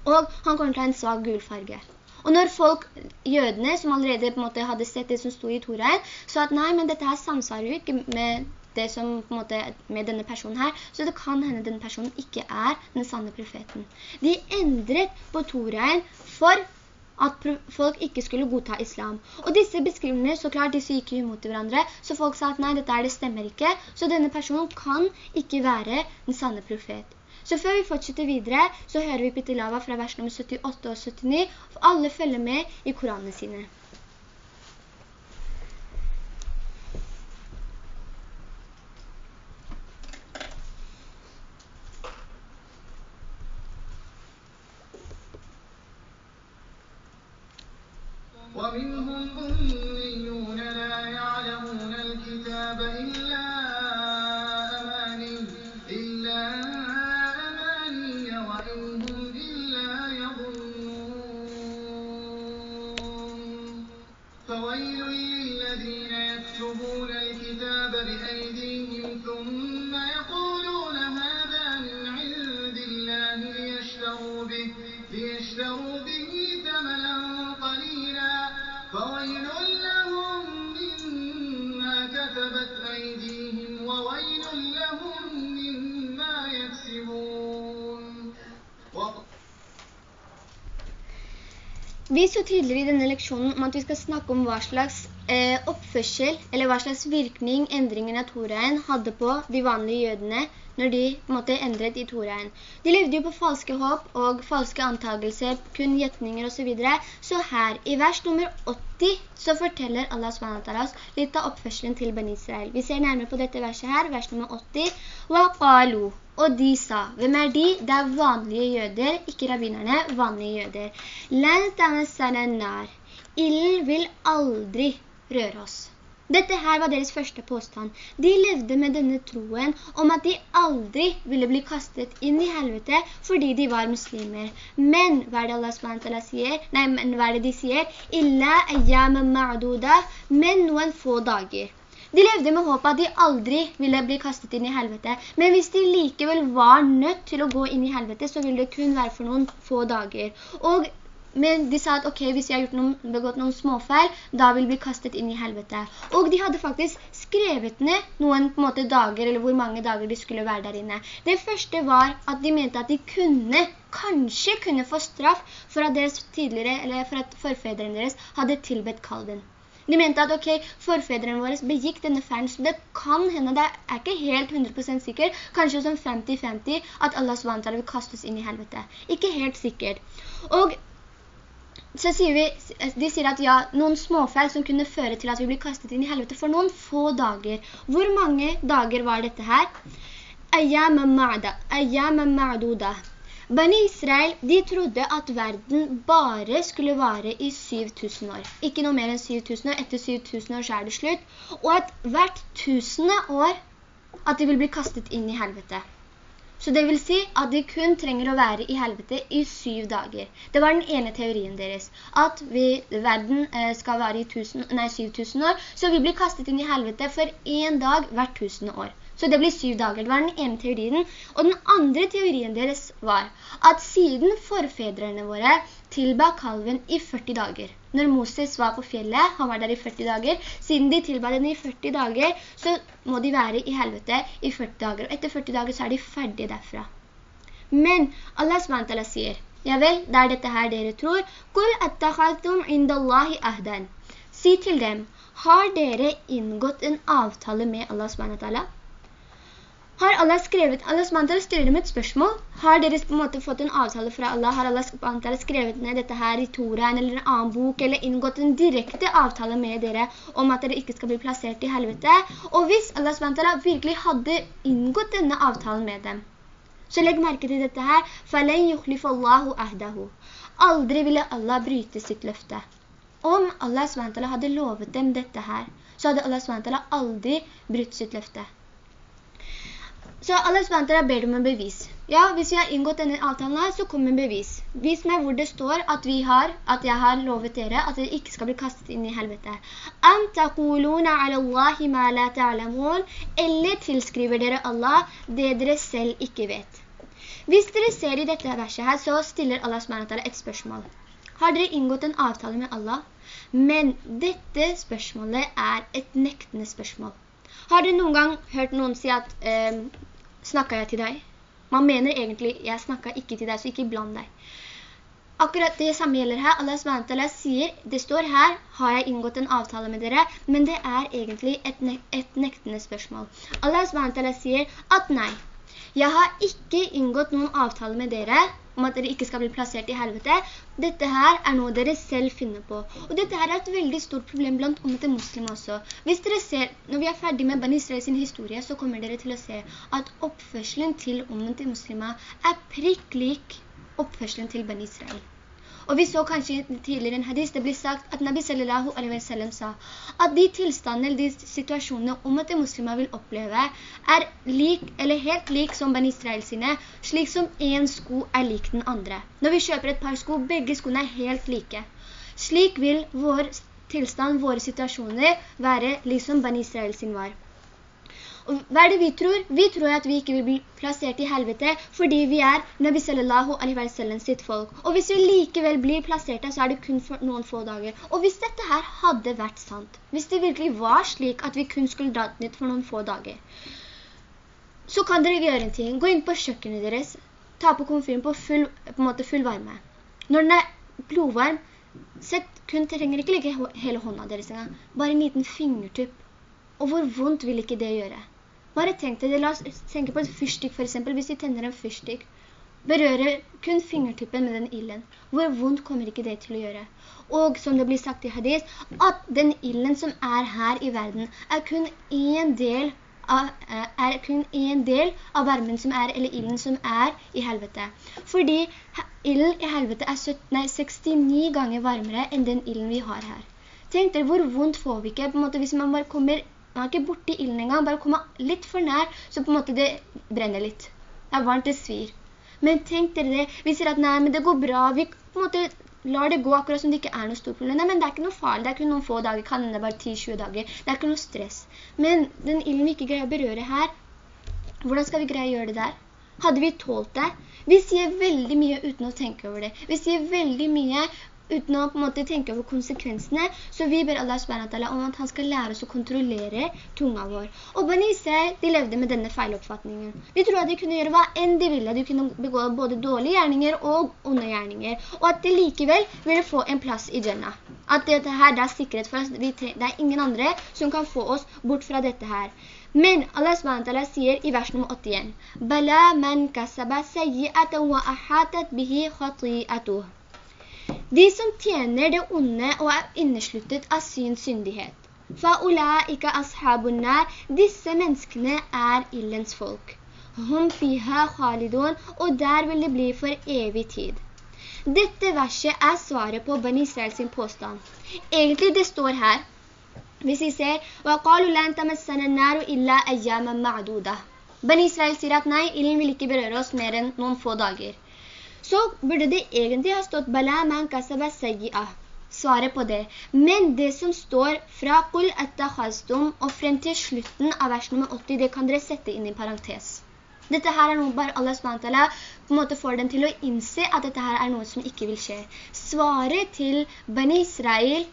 og han kommer til å ha en svag gul farge. Og når folk, jødene, som allerede på en måte hadde sett det som stod i Torein, sa at nei, men dette her samsvarer jo ikke med det som på en måte med denne personen her, så det kan hende denne personen ikke er den sanne profeten. De endret på Torein for at folk ikke skulle godta islam. Og disse beskrivningene så klart, disse gikk imot hverandre, så folk sa at nei, dette er det stemmer ikke, så denne personen kan ikke være den sanne profet. Så før vi fortsetter videre, så hører vi Pitilava fra vers nummer 78 og 79, for alle følger med i Koranene sine. ومنهم أميون Vi så tidligere i denne leksjonen om at vi skal snakke om hva slags eh, oppførsel, eller hva slags virkning endringen av Toraen hadde på de vanlige jødene når de måtte endret i Toraen. De levde jo på falske håp og falske antakelser, kun gjetninger og så videre. Så her, i vers nummer 80, så forteller Allah SWT litt av oppførselen til Ben Israel. Vi ser nærmere på dette verset her, vers nummer 80. «Wa qalu» Og de sa, hvem er de? Det er vanlige jøder, ikke rabbinerne, vanlige jøder. Illen vil aldri røre oss. Dette her var deres første påstand. De levde med denne troen om at de aldri ville bli kastet inn i helvete fordi de var muslimer. Men hva er det Allah SWT sier? Nei, men hva er det de sier? Illa ayyam ma'duda, men noen få dager. De levde med håp at de aldri ville bli kastet inn i helvete. Men hvis de likevel var nødt til å gå inn i helvete, så ville det kun være for noen få dager. Og men de sa at ok, hvis jeg har noen, begått noen småfeil, da vil vi bli kastet inn i helvete. Og de hadde faktisk skrevet ned noen måte dager, eller hvor mange dager de skulle være der inne. Det første var at de mente at de kunne, kanskje kunne få straff for at deres eller for at forfedrene deres hadde tilbedt kalven. De mente at, ok, forfedrene våre begikk denne feilen, så det kan hende, det er ikke helt 100% sikkert, kanskje som 50-50, at Allah SWT vil kastes inn i helvete. Ikke helt sikkert. Og så sier vi, de sier at ja, noen småfeil som kunne føre til at vi blir kastet inn i helvete for noen få dager. Hvor mange dager var dette her? Ayyama ma'da, Ayyama ma'duda. Bani Israel, de trodde at verden bare skulle vare i 7000 år. Ikke noe mer enn 7000 år. Etter 7000 år så er det slutt. Og at hvert tusende år at de vil bli kastet inn i helvete. Så det vil si at de kun trenger å være i helvete i syv dager. Det var den ene teorien deres. At vi, verden eh, skal vare i 1000, nei, 7000 år, så vi blir kastet inn i helvete for en dag hvert tusende år. Så det blir syv dager. Det var den ene teorien. Og den andre teorien deres var at siden forfedrene våre tilba kalven i 40 dager, når Moses var på fjellet, han var der i 40 dager, siden de tilba den i 40 dager, så må de være i helvete i 40 dager. Og etter 40 dager så er de ferdige derfra. Men Allah SWT sier, ja vel, det er dette her dere tror. «Kul attakhaltum indallahi ahdan». Si til dem, har dere inngått en avtale med Allah SWT? Har Allah skrevet, Allah SWT stiller dem et spørsmål. Har dere på en måte fått en avtale fra Allah? Har Allah SWT skrevet ned dette her i Toraen eller en annen bok, eller inngått en direkte avtale med dere om at dere ikke skal bli plassert i helvete? Og hvis Allah SWT virkelig hadde inngått denne avtalen med dem, så legg merke til dette her. فَلَنْ يُخْلِفَ اللَّهُ أَهْدَهُ Aldri ville Allah bryte sitt løfte. Om Allah SWT hadde lovet dem dette her, så hadde Allah SWT aldri brytt sitt løfte. Så Allah spantere ber dem om bevis. Ja, hvis vi har inngått denne avtalen her, så kommer bevis. Vis meg hvor det står at vi har, at jeg har lovet dere at dere ikke skal bli kastet inn i helvete. Am taquluna ala Allahi ma la ta'lamun, eller tilskriver dere Allah det dere selv ikke vet. Hvis dere ser i dette verset her, så stiller Allah SWT et spørsmål. Har dere inngått en avtale med Allah? Men dette spørsmålet er et nektende spørsmål. Har dere noen gang hørt noen si at eh, snakker jeg til deg? Man mener egentlig, jeg snakker ikke til deg, så ikke bland deg. Akkurat det samme gjelder her. Allah SWT sier, det står her, har jeg inngått en avtale med dere, men det er egentlig et, ne et nektende spørsmål. Allah SWT sier at nei, jeg har ikke inngått noen avtale med dere, om at dere ikke skal bli plassert i helvete. Dette her er noe dere selv finner på. Og dette her er et veldig stort problem blant omvendte muslimer også. Hvis dere ser, når vi er ferdige med Ben Israel sin historie, så kommer dere til å se at oppførselen til omvendte muslimer er prikk lik oppførselen til Ben Israel. Og vi så kanskje tidligere en hadis, det blir sagt at Nabi sallallahu alaihi wa sallam sa at de tilstandene, de situasjonene om at de muslimer vil oppleve er lik, eller helt lik som Ben Israel sine, slik som en sko er lik den andre. Når vi kjøper et par sko, begge skoene er helt like. Slik vil vår tilstand, våre situasjoner være liksom Ben Israel sin var. Hva er det vi tror? Vi tror at vi ikke vil bli plassert i helvete fordi vi er Nabi sallallahu alaihi wa sallam sitt folk. Og hvis vi likevel blir plassert der, så er det kun for noen få dager. Og hvis dette her hadde vært sant, hvis det virkelig var slik at vi kun skulle dra dit for noen få dager, så kan dere gjøre en ting. Gå inn på kjøkkenet deres, ta på komfyren på full, på måte full varme. Når den er blodvarm, sett kun, trenger ikke legge hele hånda deres engang. Bare en liten fingertupp. Og hvor vondt vil ikke det gjøre? Bare tenk deg, la oss tenke på et fyrstikk for eksempel. Hvis vi tenner en fyrstikk, berører kun fingertuppen med den illen. Hvor vondt kommer ikke det til å gjøre? Og som det blir sagt i hadis, at den illen som er her i verden, er kun en del av, er kun en del av varmen som er, eller illen som er i helvete. Fordi illen i helvete er 17, nei, 69 ganger varmere enn den illen vi har her. Tenk dere, hvor vondt får vi ikke, på en måte, hvis man bare kommer, man er ikke borte i illen engang, bare kommer litt for nær, så på en måte det brenner litt. Det er varmt, det svir. Men tenk dere det, vi sier at nei, men det går bra, vi på en måte lar det gå akkurat som det ikke er noe stort problem. Nei, men det er ikke noe farlig, det er ikke noen få dager, kan det bare 10-20 dager. Det er ikke noe stress. Men den ilden vi ikke greier å berøre her, hvordan skal vi greie å gjøre det der? Hadde vi tålt det? Vi sier veldig mye uten å tenke over det. Vi sier veldig mye uten å på en måte tenke over konsekvensene. Så vi ber Allah SWT om at han skal lære oss å kontrollere tunga vår. Og Bani Israel, de levde med denne feiloppfatningen. De trodde at de kunne gjøre hva enn de ville. De kunne begå både dårlige gjerninger og onde gjerninger. Og at de likevel ville få en plass i Jannah. At dette her det er sikkerhet for oss. Det er ingen andre som kan få oss bort fra dette her. Men Allah SWT sier i vers nummer 81 «Bala man kasaba sayyi'atan wa ahatat bihi khati'atuh». De som tjener det onde og er innesluttet av sin syndighet. فَأُولَٰئِكَ أَصْحَابُ النَّارِ Disse menneskene er illens folk. Hum fiha khalidun, og der vil det bli for evig tid. Dette verset er svaret på Ben Israel sin påstand. Egentlig det står her, hvis vi ser, وَقَالُوا لَنْ تَمَسَّنَ النَّارُ إِلَّا أَيَّامًا مَعْدُودًا. Ben Israel sier at nei, illen vil ikke berøre oss mer enn noen få dager så burde det egentlig ha stått «Bala man kasaba sayyi'ah». Svaret på det. Men det som står fra «Qul attakhastum» og frem til slutten av vers nummer 80, det kan dere sette inn i parentes. Dette her er noe bare Allah SWT på en måte får dem til å innse at dette her er noe som ikke vil skje. Svaret til Bani Israel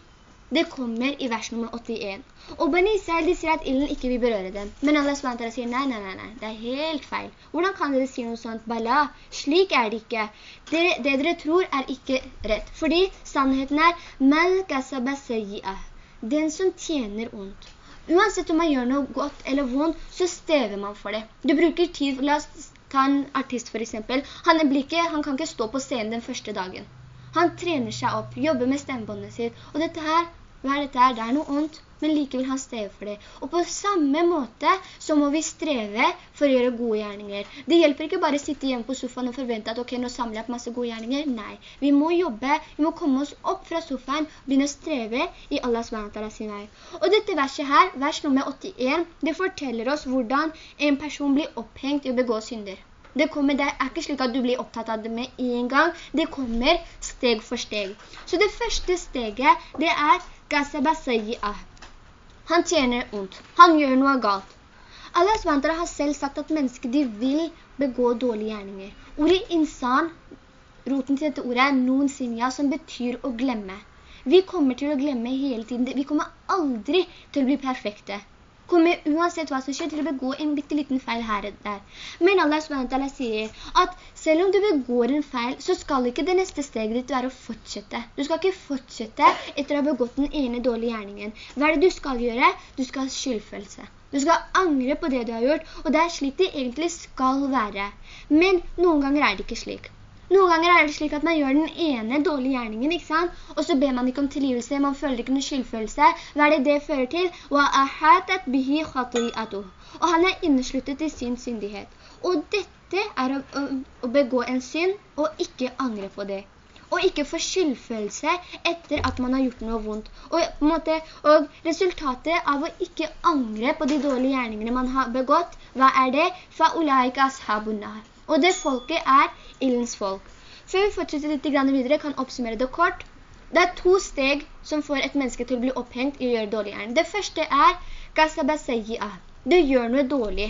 det kommer i vers nummer 81. Og Bani Israel, de sier at illen ikke vil berøre dem. Men Allah SWT sier, nei, nei, nei, nei, det er helt feil. Hvordan kan dere si noe sånt? Bala, slik er det ikke. Det, det dere tror er ikke rett. Fordi sannheten er, «Mal kasaba den som tjener ondt. Uansett om man gjør noe godt eller vondt, så stever man for det. Du bruker tid, la oss ta en artist for eksempel. Han, ikke, han kan ikke stå på scenen den første dagen. Han trener seg opp, jobber med stemmebåndet sitt, og dette her, hva er dette her? Det er noe ondt, men likevel han strever for det. Og på samme måte så må vi streve for å gjøre gode gjerninger. Det hjelper ikke bare å sitte hjemme på sofaen og forvente at ok, nå samler jeg opp masse gode gjerninger. Nei, vi må jobbe, vi må komme oss opp fra sofaen, og begynne å streve i Allah SWT sin vei. Og dette verset her, vers nummer 81, det forteller oss hvordan en person blir opphengt i å begå synder. Det, kommer, det er ikke slik at du blir opptatt av det med en gang. Det kommer steg for steg. Så det første steget, det er. Han tjener ondt. Han gjør noe galt. Allah SWT har selv sagt at mennesker de vil begå dårlige gjerninger. Ordet insan, roten til dette ordet er noen sinja, som betyr å glemme. Vi kommer til å glemme hele tiden. Vi kommer aldri til å bli perfekte kommer uansett hva som skjer til å begå en bitteliten feil her og der. Men Allah SWT sier at selv om du begår en feil, så skal ikke det neste steget ditt være å fortsette. Du skal ikke fortsette etter å ha begått den ene dårlige gjerningen. Hva er det du skal gjøre? Du skal ha skyldfølelse. Du skal angre på det du har gjort, og det er slik det egentlig skal være. Men noen ganger er det ikke slik. Noen ganger er det slik at man gjør den ene dårlige gjerningen, ikke sant? Og så ber man ikke om tilgivelse, man føler ikke noe skyldfølelse. Hva er det det fører til? Og han er innesluttet i sin syndighet. Og dette er å, å, å begå en synd og ikke angre på det og ikke få skyldfølelse etter at man har gjort noe vondt. Og, måte, og, resultatet av å ikke angre på de dårlige gjerningene man har begått, hva er det? فَأُولَٰئِكَ أَصْحَابُ النَّارِ og det folket er ildens folk. Før vi fortsetter litt videre, kan oppsummere det kort. Det er to steg som får et menneske til å bli opphengt i å gjøre dårlig gjerne. Det første er det gjør noe dårlig.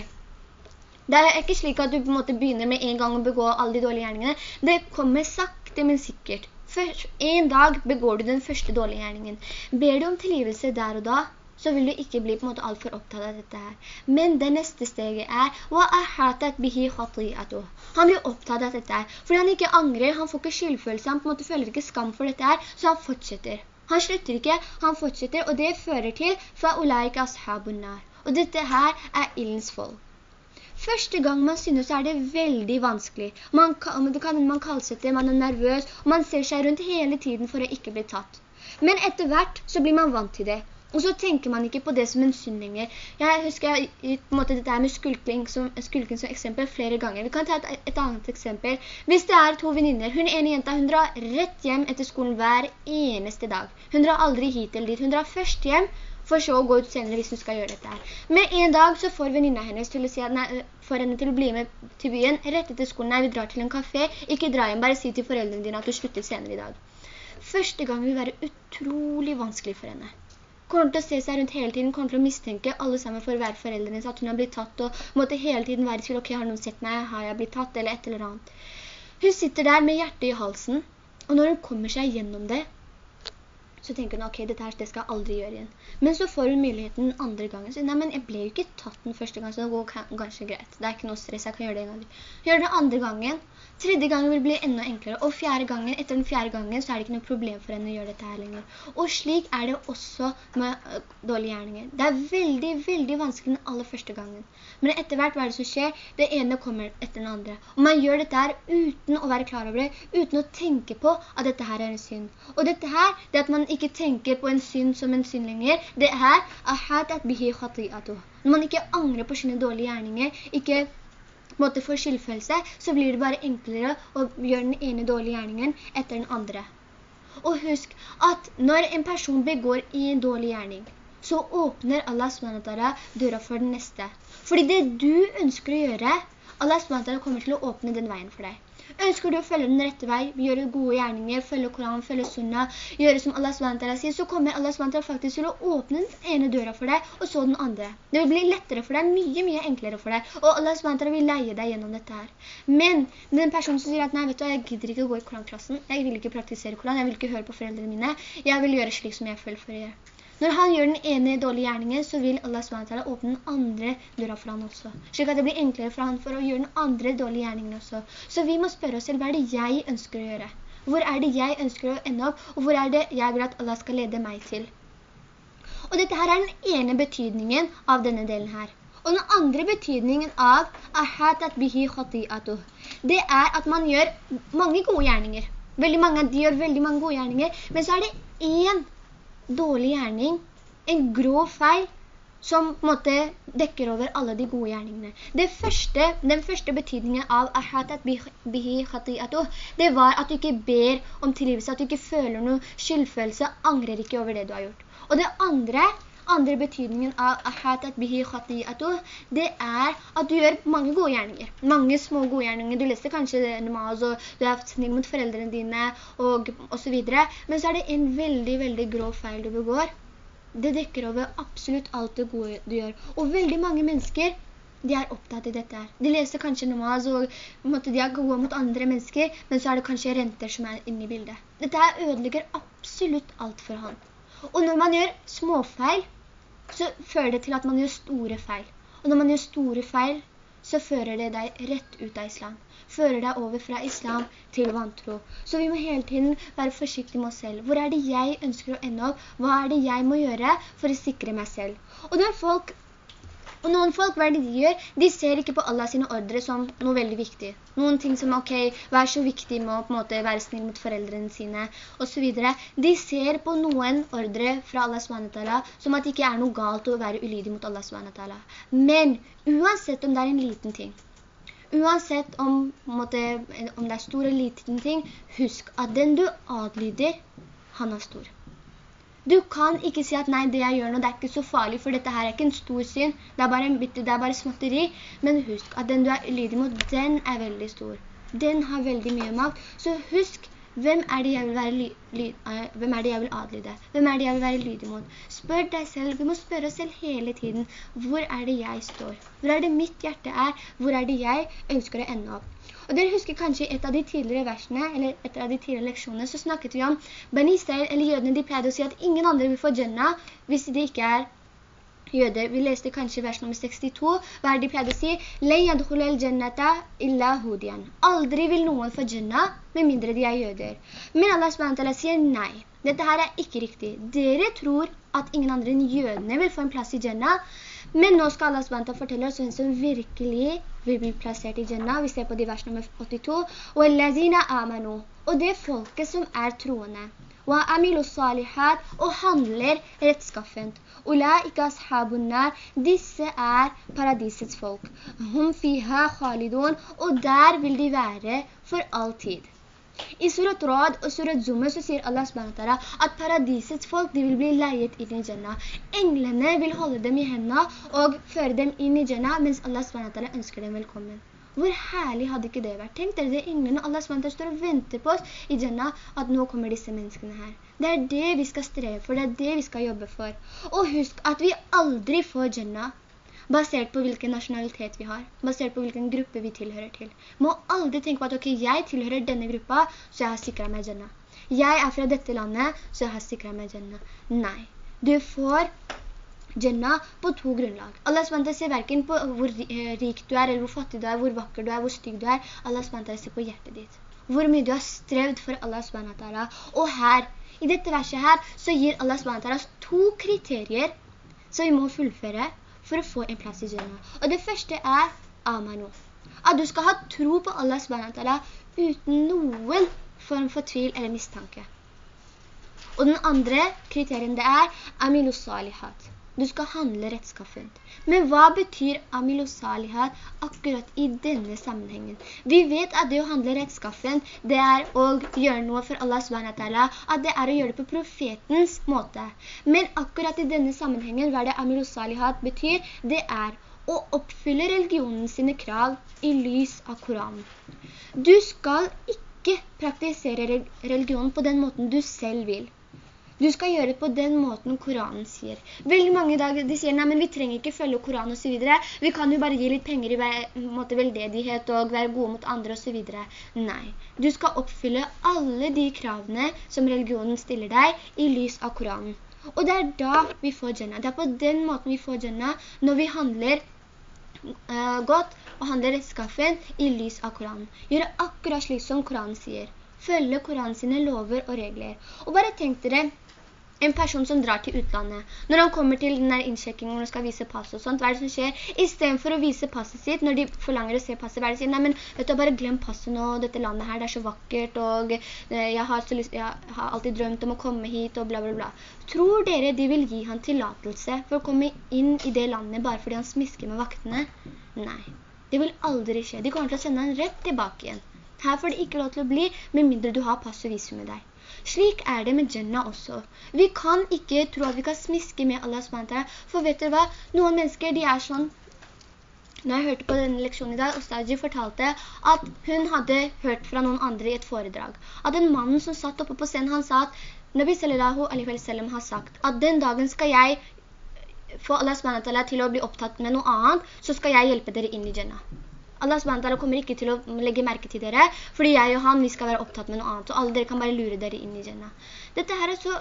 Det er ikke slik at du på en måte begynner med en gang å begå alle de dårlige gjerningene. Det kommer sakte, men sikkert. Først, en dag begår du den første dårlige gjerningen. Ber du om tilgivelse der og da, så vil du ikke bli på en måte alt for opptatt av dette her. Men det neste steget er Han blir opptatt av dette her. Fordi han ikke angrer, han får ikke skyldfølelse, han på en måte føler ikke skam for dette her, så han fortsetter. Han slutter ikke, han fortsetter, og det fører til Og dette her er illens folk. Første gang man synes så er det veldig vanskelig. Man, kan, man kalsetter, man er nervøs, og man ser seg rundt hele tiden for å ikke bli tatt. Men etter hvert så blir man vant til det. Og så tenker man ikke på det som en synd lenger. Jeg husker jeg, på en måte dette med skulking som, skulking som eksempel flere ganger. Vi kan ta et, et annet eksempel. Hvis det er to veninner, hun ene jenta, hun drar rett hjem etter skolen hver eneste dag. Hun drar aldri hit eller dit. Hun drar først hjem, for så å gå ut senere hvis hun skal gjøre dette her. Men en dag så får venninna hennes til å si at nei, for henne til å bli med til byen, rett etter skolen, nei, vi drar til en kafé, ikke dra hjem, bare si til foreldrene dine at du slutter senere i dag. Første gang vil være utrolig vanskelig for henne. Kommer til å se seg rundt hele tiden, kommer til å mistenke alle sammen for å være foreldrene, at hun har blitt tatt, og måtte hele tiden være i tvil, ok, har noen sett meg, har jeg blitt tatt, eller et eller annet. Hun sitter der med hjertet i halsen, og når hun kommer seg gjennom det, så tenker hun, ok, dette her, det skal jeg aldri gjøre igjen. Men så får hun muligheten den andre gangen. Så, nei, men jeg ble jo ikke tatt den første gangen, så det går kanskje greit. Det er ikke noe stress, jeg kan gjøre det en gang. Gjør det andre gangen, Tredje gangen vil bli enda enklere, og fjerde gangen, etter den fjerde gangen, så er det ikke noe problem for henne å gjøre dette her lenger. Og slik er det også med uh, dårlige gjerninger. Det er veldig, veldig vanskelig den aller første gangen. Men etter hvert, hva er det som skjer? Det ene kommer etter den andre. Og man gjør dette her uten å være klar over det, uten å tenke på at dette her er en synd. Og dette her, det at man ikke tenker på en synd som en synd lenger, det er. Når man ikke angrer på sine dårlige gjerninger, ikke måtte få skyldfølelse, så blir det bare enklere å gjøre den ene dårlige gjerningen etter den andre. Og husk at når en person begår en dårlig gjerning, så åpner Allah SWT døra for den neste. Fordi det du ønsker å gjøre, Allah SWT kommer til å åpne den veien for deg. Ønsker du å følge den rette vei, gjøre gode gjerninger, følge Koran, følge Sunna, gjøre som Allah SWT sier, så kommer Allah SWT faktisk til å åpne den ene døra for deg, og så den andre. Det vil bli lettere for deg, mye, mye enklere for deg, og Allah SWT vil leie deg gjennom dette her. Men den personen som sier at nei, vet du, jeg gidder ikke å gå i Koranklassen, jeg vil ikke praktisere Koran, jeg vil ikke høre på foreldrene mine, jeg vil gjøre slik som jeg føler for å gjøre. Når han gjør den ene dårlige gjerningen, så vil Allah SWT åpne den andre døra for han også. Slik at det blir enklere for han for å gjøre den andre dårlige gjerningen også. Så vi må spørre oss selv, hva er det jeg ønsker å gjøre? Hvor er det jeg ønsker å ende opp? Og hvor er det jeg vil at Allah skal lede meg til? Og dette her er den ene betydningen av denne delen her. Og den andre betydningen av ahatat bihi khati'atuh, det er at man gjør mange gode gjerninger. Veldig mange, de gjør veldig mange gode gjerninger, men så er det en dårlig gjerning, en grå feil, som på en måte dekker over alle de gode gjerningene. Første, den første betydningen av ahatat bihi khati'atuh, det var at du ikke ber om tilgivelse, at du ikke føler noe skyldfølelse, angrer ikke over det du har gjort. Og det andre andre betydningen av ahatat bihi khati'atuh, det er at du gjør mange gode gjerninger. Mange små gode gjerninger. Du leser kanskje namaz, og du er snill mot foreldrene dine, og, og så videre. Men så er det en veldig, veldig grov feil du begår. Det dekker over absolutt alt det gode du gjør. Og veldig mange mennesker, de er opptatt i dette her. De leser kanskje namaz, og måtte, de er gode mot andre mennesker, men så er det kanskje renter som er inne i bildet. Dette her ødelegger absolutt alt for han. Og når man gjør småfeil, så fører det til at man gjør store feil. Og når man gjør store feil, så fører det deg rett ut av islam. Fører deg over fra islam til vantro. Så vi må hele tiden være forsiktige med oss selv. Hvor er det jeg ønsker å ende opp? Hva er det jeg må gjøre for å sikre meg selv? Og når folk og noen folk, hva de gjør? De ser ikke på Allah sine ordre som noe veldig viktig. Noen ting som, ok, vær så viktig med å på en måte være snill mot foreldrene sine, og så videre. De ser på noen ordre fra Allah SWT som at det ikke er noe galt å være ulydig mot Allah SWT. Men uansett om det er en liten ting, uansett om, måte, om det er stor eller liten ting, husk at den du adlyder, han er stor. Du kan ikke si at nei, det jeg gjør nå, det er ikke så farlig, for dette her er ikke en stor syn. Det er bare en bitte, det er bare småtteri. Men husk at den du er lydig mot, den er veldig stor. Den har veldig mye makt. Så husk hvem er uh, hvem er det jeg vil adlyde? Hvem er det jeg vil være lydig mot? Spør deg selv, vi må spørre oss selv hele tiden, hvor er det jeg står? Hvor er det mitt hjerte er? Hvor er det jeg ønsker å ende opp? Og dere husker kanskje et av de tidligere versene, eller et av de tidligere leksjonene, så snakket vi om Ben Israel, eller jødene, de pleide å si at ingen andre vil få Jannah hvis de ikke er jøder. Vi leste kanskje vers nummer 62, hva de pleide å si? illa hudian. Aldri vil noen få Jannah, med mindre de er jøder. Men Allah SWT sier nei. Dette her er ikke riktig. Dere tror at ingen andre enn jødene vil få en plass i Jannah, men nå skal Allah SWT fortelle oss hvem som virkelig vil bli plassert i Jannah. Vi ser på de vers nummer 82. Og det folket som er troende. Og handler rettskaffent. Ulaika ashabun nar, disse er paradisets folk. Hum fiha khalidun, og der vil de være for all tid. I surat Rad og surat Zumar så sier Allah SWT at paradisets folk de vil bli leiet inn i Jannah. Englene vil holde dem i hendene og føre dem inn i Jannah, mens Allah SWT ønsker dem velkommen. Hvor herlig hadde ikke det vært? Tenk dere, det englene, Allah SWT står og venter på oss i Jannah, at nå kommer disse menneskene her. Det er det vi skal streve for, det er det vi skal jobbe for. Og husk at vi aldri får Jannah basert på hvilken nasjonalitet vi har, basert på hvilken gruppe vi tilhører til. Må aldri tenke på at, ok, jeg tilhører denne gruppa, så jeg har sikret meg Jannah. Jeg er fra dette landet, så jeg har sikret meg Jannah. Nei, du får Jannah på to grunnlag. Allah SWT ser hverken på hvor eh, rik du er, eller hvor fattig du er, hvor vakker du er, hvor stygg du er. Allah SWT ser på hjertet ditt. Hvor mye du har strevd for Allah SWT. Og her, i dette verset her, så gir Allah SWT to kriterier som vi må fullføre for å få en plass i Jannah. Og det første er amanu. At du skal ha tro på Allah SWT uten noen form for tvil eller mistanke. Og den andre kriterien det er aminu salihat. Du skal handle rettskaffent. Men hva betyr amilosalihat akkurat i denne sammenhengen? Vi vet at det å handle rettskaffent, det er å gjøre noe for Allah SWT, at det er å gjøre det på profetens måte. Men akkurat i denne sammenhengen, hva det amilosalihat betyr, det er å oppfylle religionen sine krav i lys av Koranen. Du skal ikke praktisere religionen på den måten du selv vil. Du skal gjøre det på den måten Koranen sier. Veldig mange i dag, de sier, nei, men vi trenger ikke følge Koranen og så videre. Vi kan jo bare gi litt penger i måte, veldedighet og være gode mot andre og så videre. Nei, du skal oppfylle alle de kravene som religionen stiller deg i lys av Koranen. Og det er da vi får Jannah. Det er på den måten vi får Jannah når vi handler uh, godt og handler rettskaffen i lys av Koranen. Gjøre akkurat slik som Koranen sier. Følge Koranen sine lover og regler. Og bare tenk dere en person som drar til utlandet. Når han kommer til den der innsjekkingen og skal vise pass og sånt, hva er det som skjer? I stedet for å vise passet sitt, når de forlanger å se passet, hva er det sier? Nei, men vet du, bare glem passet nå, dette landet her, det er så vakkert, og eh, jeg har, lyst, jeg har alltid drømt om å komme hit, og bla bla bla. Tror dere de vil gi han tillatelse for å komme inn i det landet bare fordi han smisker med vaktene? Nei, det vil aldri skje. De kommer til å sende han rett tilbake igjen. Her får det ikke lov til å bli, med mindre du har pass og visum med deg. Slik er det med Jannah også. Vi kan ikke tro at vi kan smiske med Allah SWT, for vet dere hva? Noen mennesker, de er sånn, når jeg hørte på denne leksjonen i dag, Ostaji fortalte at hun hadde hørt fra noen andre i et foredrag. At den mannen som satt oppe på scenen, han sa at Nabi sallallahu alaihi wa sallam har sagt at den dagen skal jeg få Allah SWT til å bli opptatt med noe annet, så skal jeg hjelpe dere inn i Jannah. Allah SWT kommer ikke til å legge merke til dere, fordi jeg og han, vi skal være opptatt med noe annet, og alle dere kan bare lure dere inn i Jannah. Dette her er så,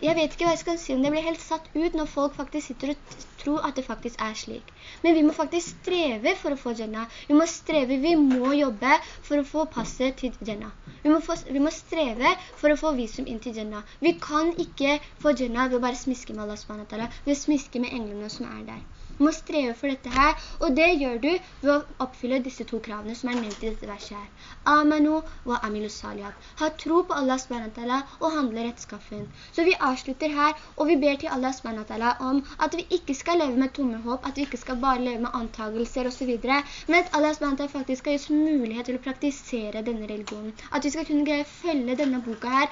jeg vet ikke hva jeg skal si om det, blir helt satt ut når folk faktisk sitter og tror at det faktisk er slik. Men vi må faktisk streve for å få Jannah. Vi må streve, vi må jobbe for å få passet til Jannah. Vi vi må streve for å få visum inn til Jannah. Vi kan ikke få Jannah ved å bare smiske med Allah SWT, ved å smiske med englene som er der. Må streve for dette her, og det gjør du ved å oppfylle disse to kravene som er nevnt i dette verset her. Amanu wa amilu saliyat. Ha tro på Allah SWT og handle rettskaffen. Så vi avslutter her, og vi ber til Allah SWT om at vi ikke skal leve med tomme håp, at vi ikke skal bare leve med antagelser og så videre, men at Allah SWT faktisk skal gi oss mulighet til å praktisere denne religionen. At vi skal kunne greie følge denne boka her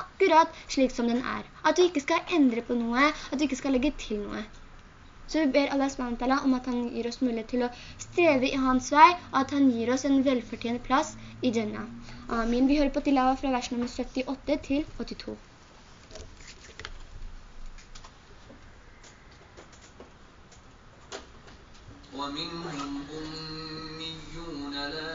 akkurat slik som den er. At vi ikke skal endre på noe, at vi ikke skal legge til noe. Så vi ber Allah SWT om at han gir oss mulighet til å streve i hans vei, og at han gir oss en velfortjent plass i Jannah. Amin. Vi hører på tilava fra vers nummer 78 til 82. ومنهم أميون لا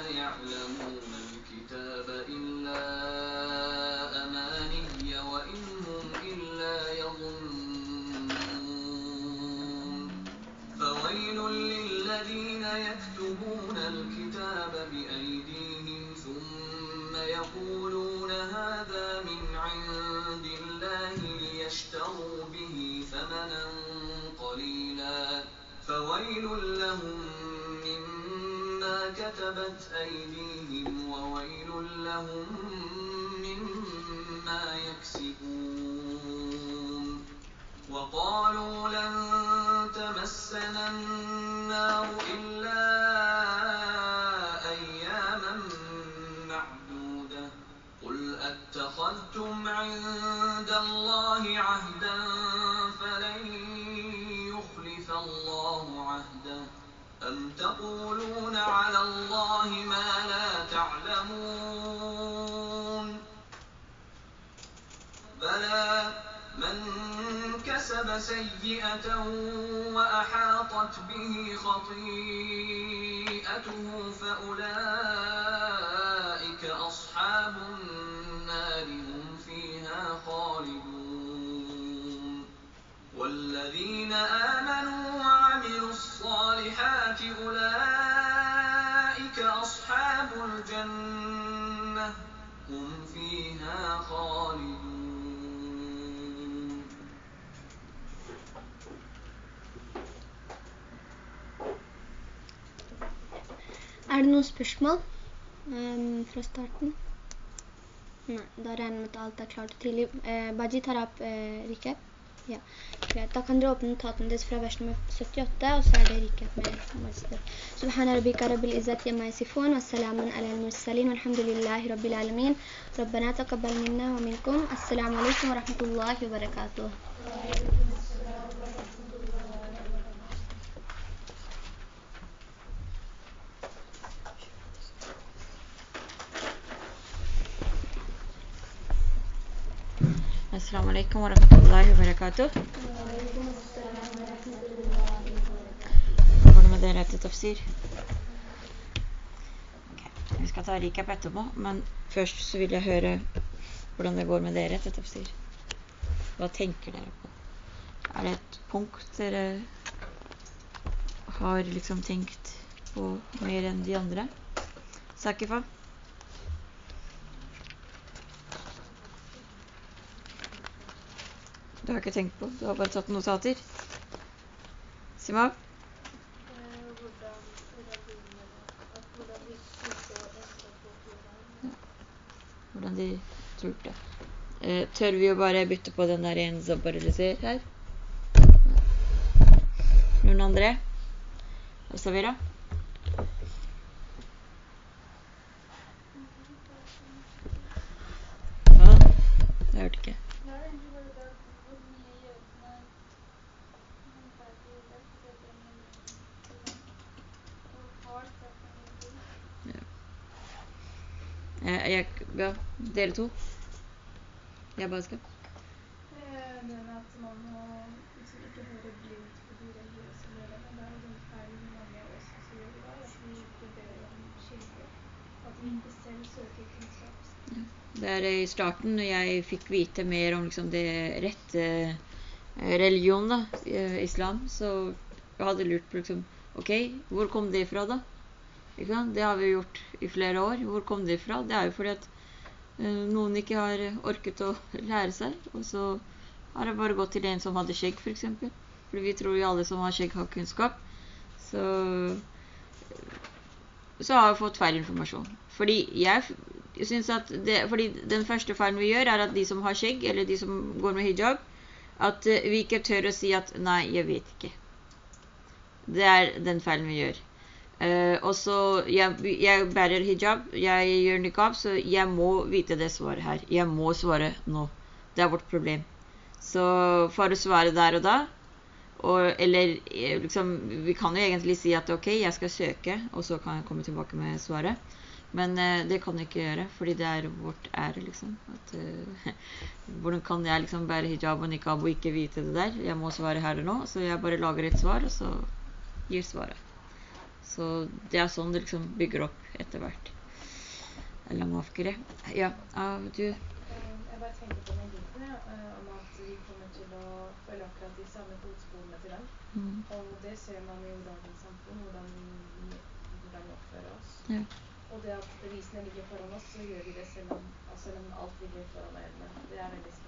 At alt er klart og tydelig. Eh, Baji tar opp eh, recap. Ja, greit. Da kan dere åpne notaten deres fra vers nummer 78, og så er det recap med masjid. Subhana rabbika rabbil izzati amma yasifun, wa salamun ala al-mursalin, walhamdulillahi rabbil alamin. Rabbana taqabbal minna wa minkum. Assalamu alaikum wa rahmatullahi wa barakatuh. Assalamu alaikum wa rahmatullahi wa barakatuh. Det med dere etter tafsir? Okay. Vi skal ta recap etterpå, men først så vil jeg høre hvordan det går med dere etter tafsir. Hva tenker dere på? Er det et punkt dere har liksom tenkt på mer enn de andre? Sakifa? Du har ikke tenkt på? Du har bare tatt notater? Simav? Hvordan de turte. Eh, tør vi å bare bytte på den der en ser her? Noen andre? Savira? Hva? Jeg hørte ikke. Eh, jeg, ja, dere to? Jeg bare skal. Eh, Det med at man må liksom ikke høre blindt på de religiøse lederne. Det er jo den feilen mange av oss også gjør i dag. At vi ikke ber om kilder. At vi ikke selv søker kunnskap. Det er i starten når jeg fikk vite mer om liksom det rette eh, religion, da, eh, islam, så jeg hadde lurt på liksom Ok, hvor kom det fra, da? Det har vi gjort i flere år. Hvor kom det fra? Det er jo fordi at eh, noen ikke har orket å lære seg, og så har jeg bare gått til en som hadde skjegg, f.eks. For eksempel. Fordi vi tror jo alle som har skjegg, har kunnskap. Så så har jeg fått feil informasjon. Fordi jeg syns at det, fordi den første feilen vi gjør, er at de som har skjegg, eller de som går med hijab, at eh, vi ikke tør å si at 'nei, jeg vet ikke'. Det er den feilen vi gjør. Eh, og så jeg, jeg bærer hijab, jeg gjør nikab, så jeg må vite det svaret her. Jeg må svare nå. Det er vårt problem. Så for å svare der og da, Og, eller eh, liksom Vi kan jo egentlig si at ok, jeg skal søke, og så kan jeg komme tilbake med svaret. Men uh, det kan jeg ikke gjøre, fordi det er vårt ære, liksom. At, uh, hvordan kan jeg liksom bære hijab og nikab og ikke vite det der? Jeg må svare her og nå. Så jeg bare lager et svar, og så gir svaret. Så det er sånn det liksom bygger opp etter hvert. Eller mafkere. Ja, ah, du Eh, Jeg bare tenker på den biten, ja, eh, om at vi kommer til å følge akkurat de samme fotsporene til dem. mm, Og det ser man jo i dagens samfunn, hvordan, hvordan vi oppfører oss. Ja. Og det at bevisene ligger foran oss, så gjør vi det selv om, selv om alt ligger foran øynene. Det er veldig spennende.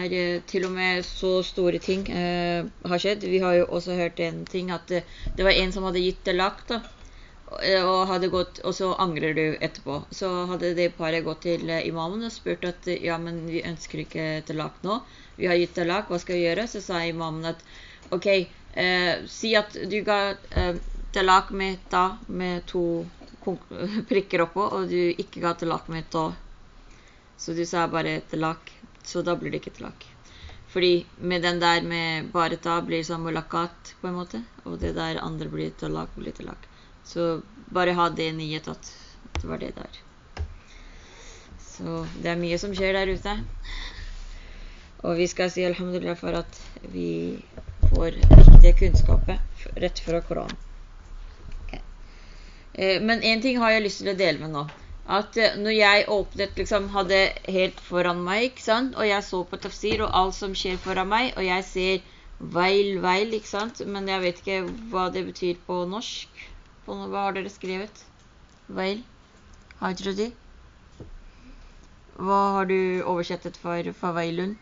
Det er det. Det er eh, til og med så store ting eh, har skjedd. Vi har jo også hørt en ting at det, det var en som hadde gitt det lagt, da. Og, eh, hadde gått, og så angrer du etterpå. Så hadde det paret gått til eh, imamen og spurt at eh, ja, men vi ønsker ikke talak nå. Vi har gitt talak, hva skal vi gjøre? Så sa imamen at OK, eh, si at du ga eh, talak med ta med to prikker oppå, og du ikke ga talak med ta. Så du sa bare talak, så da blir det ikke talak. Fordi med den der med bare ta blir sånn mulakat, på en måte. Og det der andre blir talak, blir talak. Så bare ha det nyhet at det var det der. Så det er mye som skjer der ute. Og vi skal si alhamdulillah for at vi får riktige kunnskaper rett fra Koranen. Okay. Eh, Men én ting har jeg lyst til å dele med nå. At eh, når jeg åpnet, liksom hadde helt foran meg, ikke sant, og jeg så på tafsir og alt som skjer foran meg, og jeg ser veil, veil, ikke sant, men jeg vet ikke hva det betyr på norsk. På, hva har dere skrevet? Veil? Hajrudi? Hva har du oversettet for faveilun?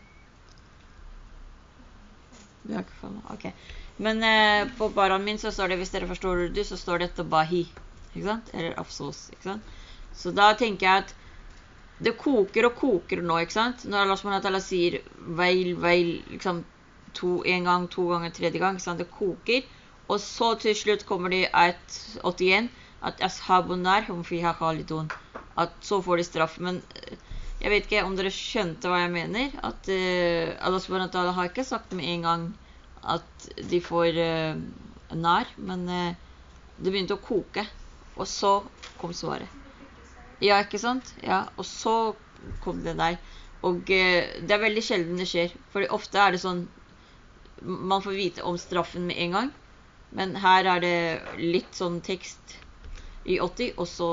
Du har ikke fått? Ok. Men eh, på baraen min så står det, hvis dere forstår urdu, så står det tabahi. Ikke sant? Eller afsos. Ikke sant? Så da tenker jeg at det koker og koker nå, ikke sant? Når Allah wa sier veil, veil, liksom to, en gang, to ganger, tredje gang, ikke sant? Det koker. Og så til slutt kommer de et 81, at ashabunar hum fiha khalidun. At så får de straff. Men eh, jeg vet ikke om dere skjønte hva jeg mener. At uh, Allah ta'ala har ikke sagt med en gang at de får uh, nær. men uh, det begynte å koke. Og så kom svaret. Ja, ikke sant? Ja, og så kom det der. Og eh, det er veldig sjelden det skjer. For ofte er det sånn Man får vite om straffen med en gang. Men her er det litt sånn tekst i 80, og så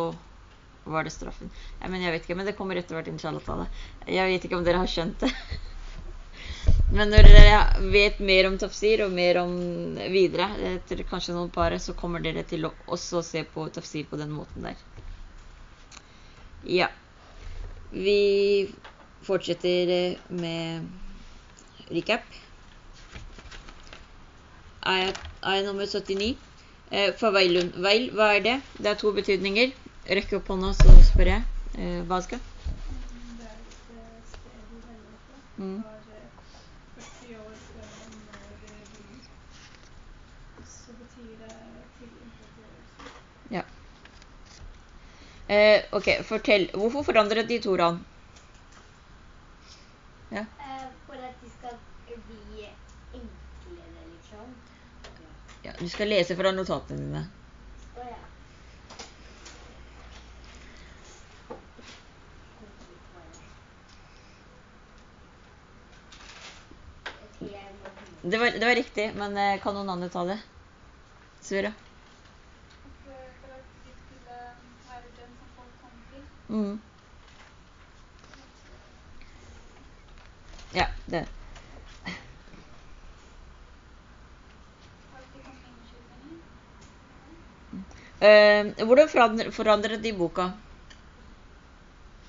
var det straffen. Ja, men jeg vet ikke, men det kommer etter hvert, inshallah. Jeg vet ikke om dere har skjønt det. Men når dere vet mer om tafsir og mer om videre, etter kanskje noen par, så kommer dere til å også se på tafsir på den måten der. Ja. Vi fortsetter eh, med recap. Aya aya nummer 79. Eh, Veilund. Veil, hva er det? Det er to betydninger. Rekk opp hånda, så spør jeg. Eh, hva skal? Det er et sted du helvete. Mm. Har eh, 40 år før man når eh, himmelen. Så betyr det tilintetgjørelse. Eh, ok, fortell. Hvorfor forandret de to Ja. Eh, for at de skal bli enklere, liksom. Ja, du skal lese fra notatene dine. Å ja. Det var, det var riktig, men eh, kan noen andre ta det? Sura? For, for at de skulle være den som folk kom til. Mm. Ja, det. Eh, hvordan forandret, de boka?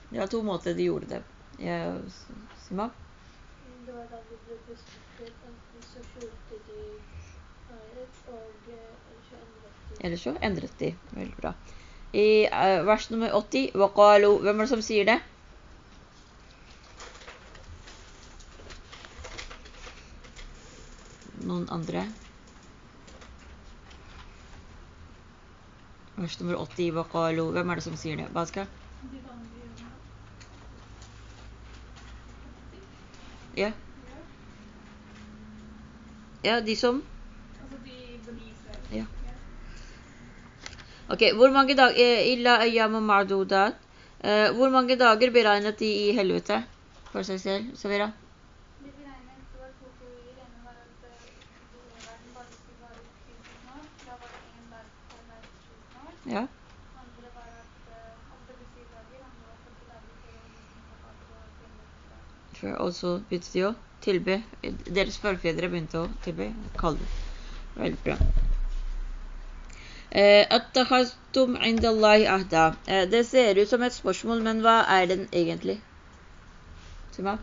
Det var to måter de gjorde det. Ja, Sima? Det var da de ble besluttet, enten så skjulte de æret, og eh, ellers så endret de. Eller så endret de. Veldig bra. I eh, vers nummer 80 Waqalu. Hvem er det som sier det? Noen andre? Vers nummer 80 Waqalu. Hvem er det som sier det? Baska? Ja. Ja, de som Altså de beviser. Ja. Ok, hvor mange dager Illa ayyam ma'dudat. Eh, hvor mange dager beregnet de i helvete for seg selv, Savira? De beregnet det var to ene var at eh, verden bare skulle vare 1000 år. Da var det én dag per hver 1000 år. Ja. Andre var at eh, det ble syv dager. Var 40 dager å ta på og så begynte de å tilby Deres forfedre begynte å tilby kalde. Veldig bra. Eh, Attakhastum indallahi ahda. Eh, det ser ut som et spørsmål, men hva er den egentlig? Sima?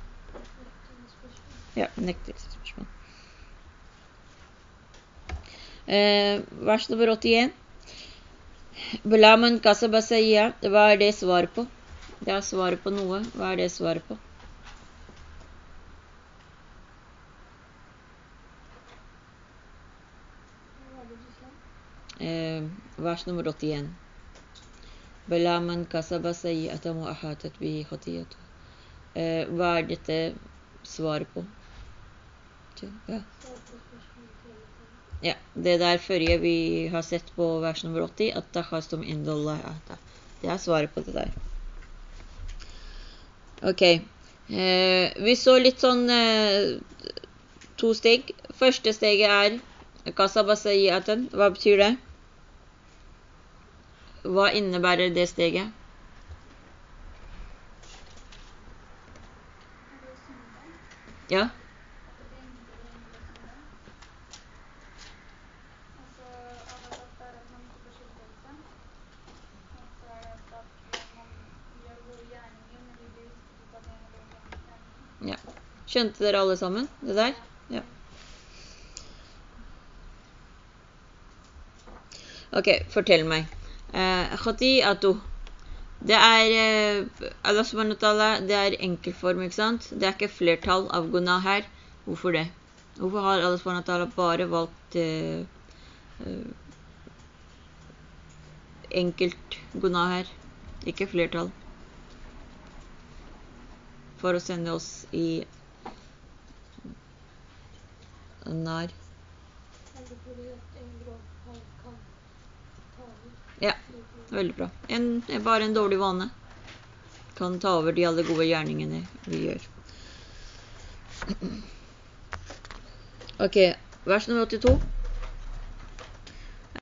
Ja, nektelsesspørsmål. Eh, vers nummer 81. Belaman kasaba sayya. Hva er det svaret på? Det er svaret på noe. Hva er det svaret på? Eh, vers nummer 81. Balaman. Eh, hva er dette svaret på? Ja. Ja. Det der forrige vi har sett på vers nummer 80, at takhastum indallah ata. Det er svaret på det der. Ok. Eh, vi så litt sånn eh, to steg. Første steget er kasaba sayyi'atan. Hva betyr det? Hva innebærer det steget? Ja? Ja. Skjønte dere alle sammen det der? Ja. Ok, fortell meg. Eh, khati'atu. Det er eh, Allah subhanahu ta'ala, det er enkeltform, ikke sant? Det er ikke flertall av guna her. Hvorfor det? Hvorfor har Allah subhanahu ta'ala bare valgt eh, eh, enkelt guna her? Ikke flertall. For å sende oss i nar. Er det fordi at en grov fall kan ta over? Ja. Veldig bra. En, bare en dårlig vane kan ta over de alle gode gjerningene vi gjør. Ok, vers nummer 82.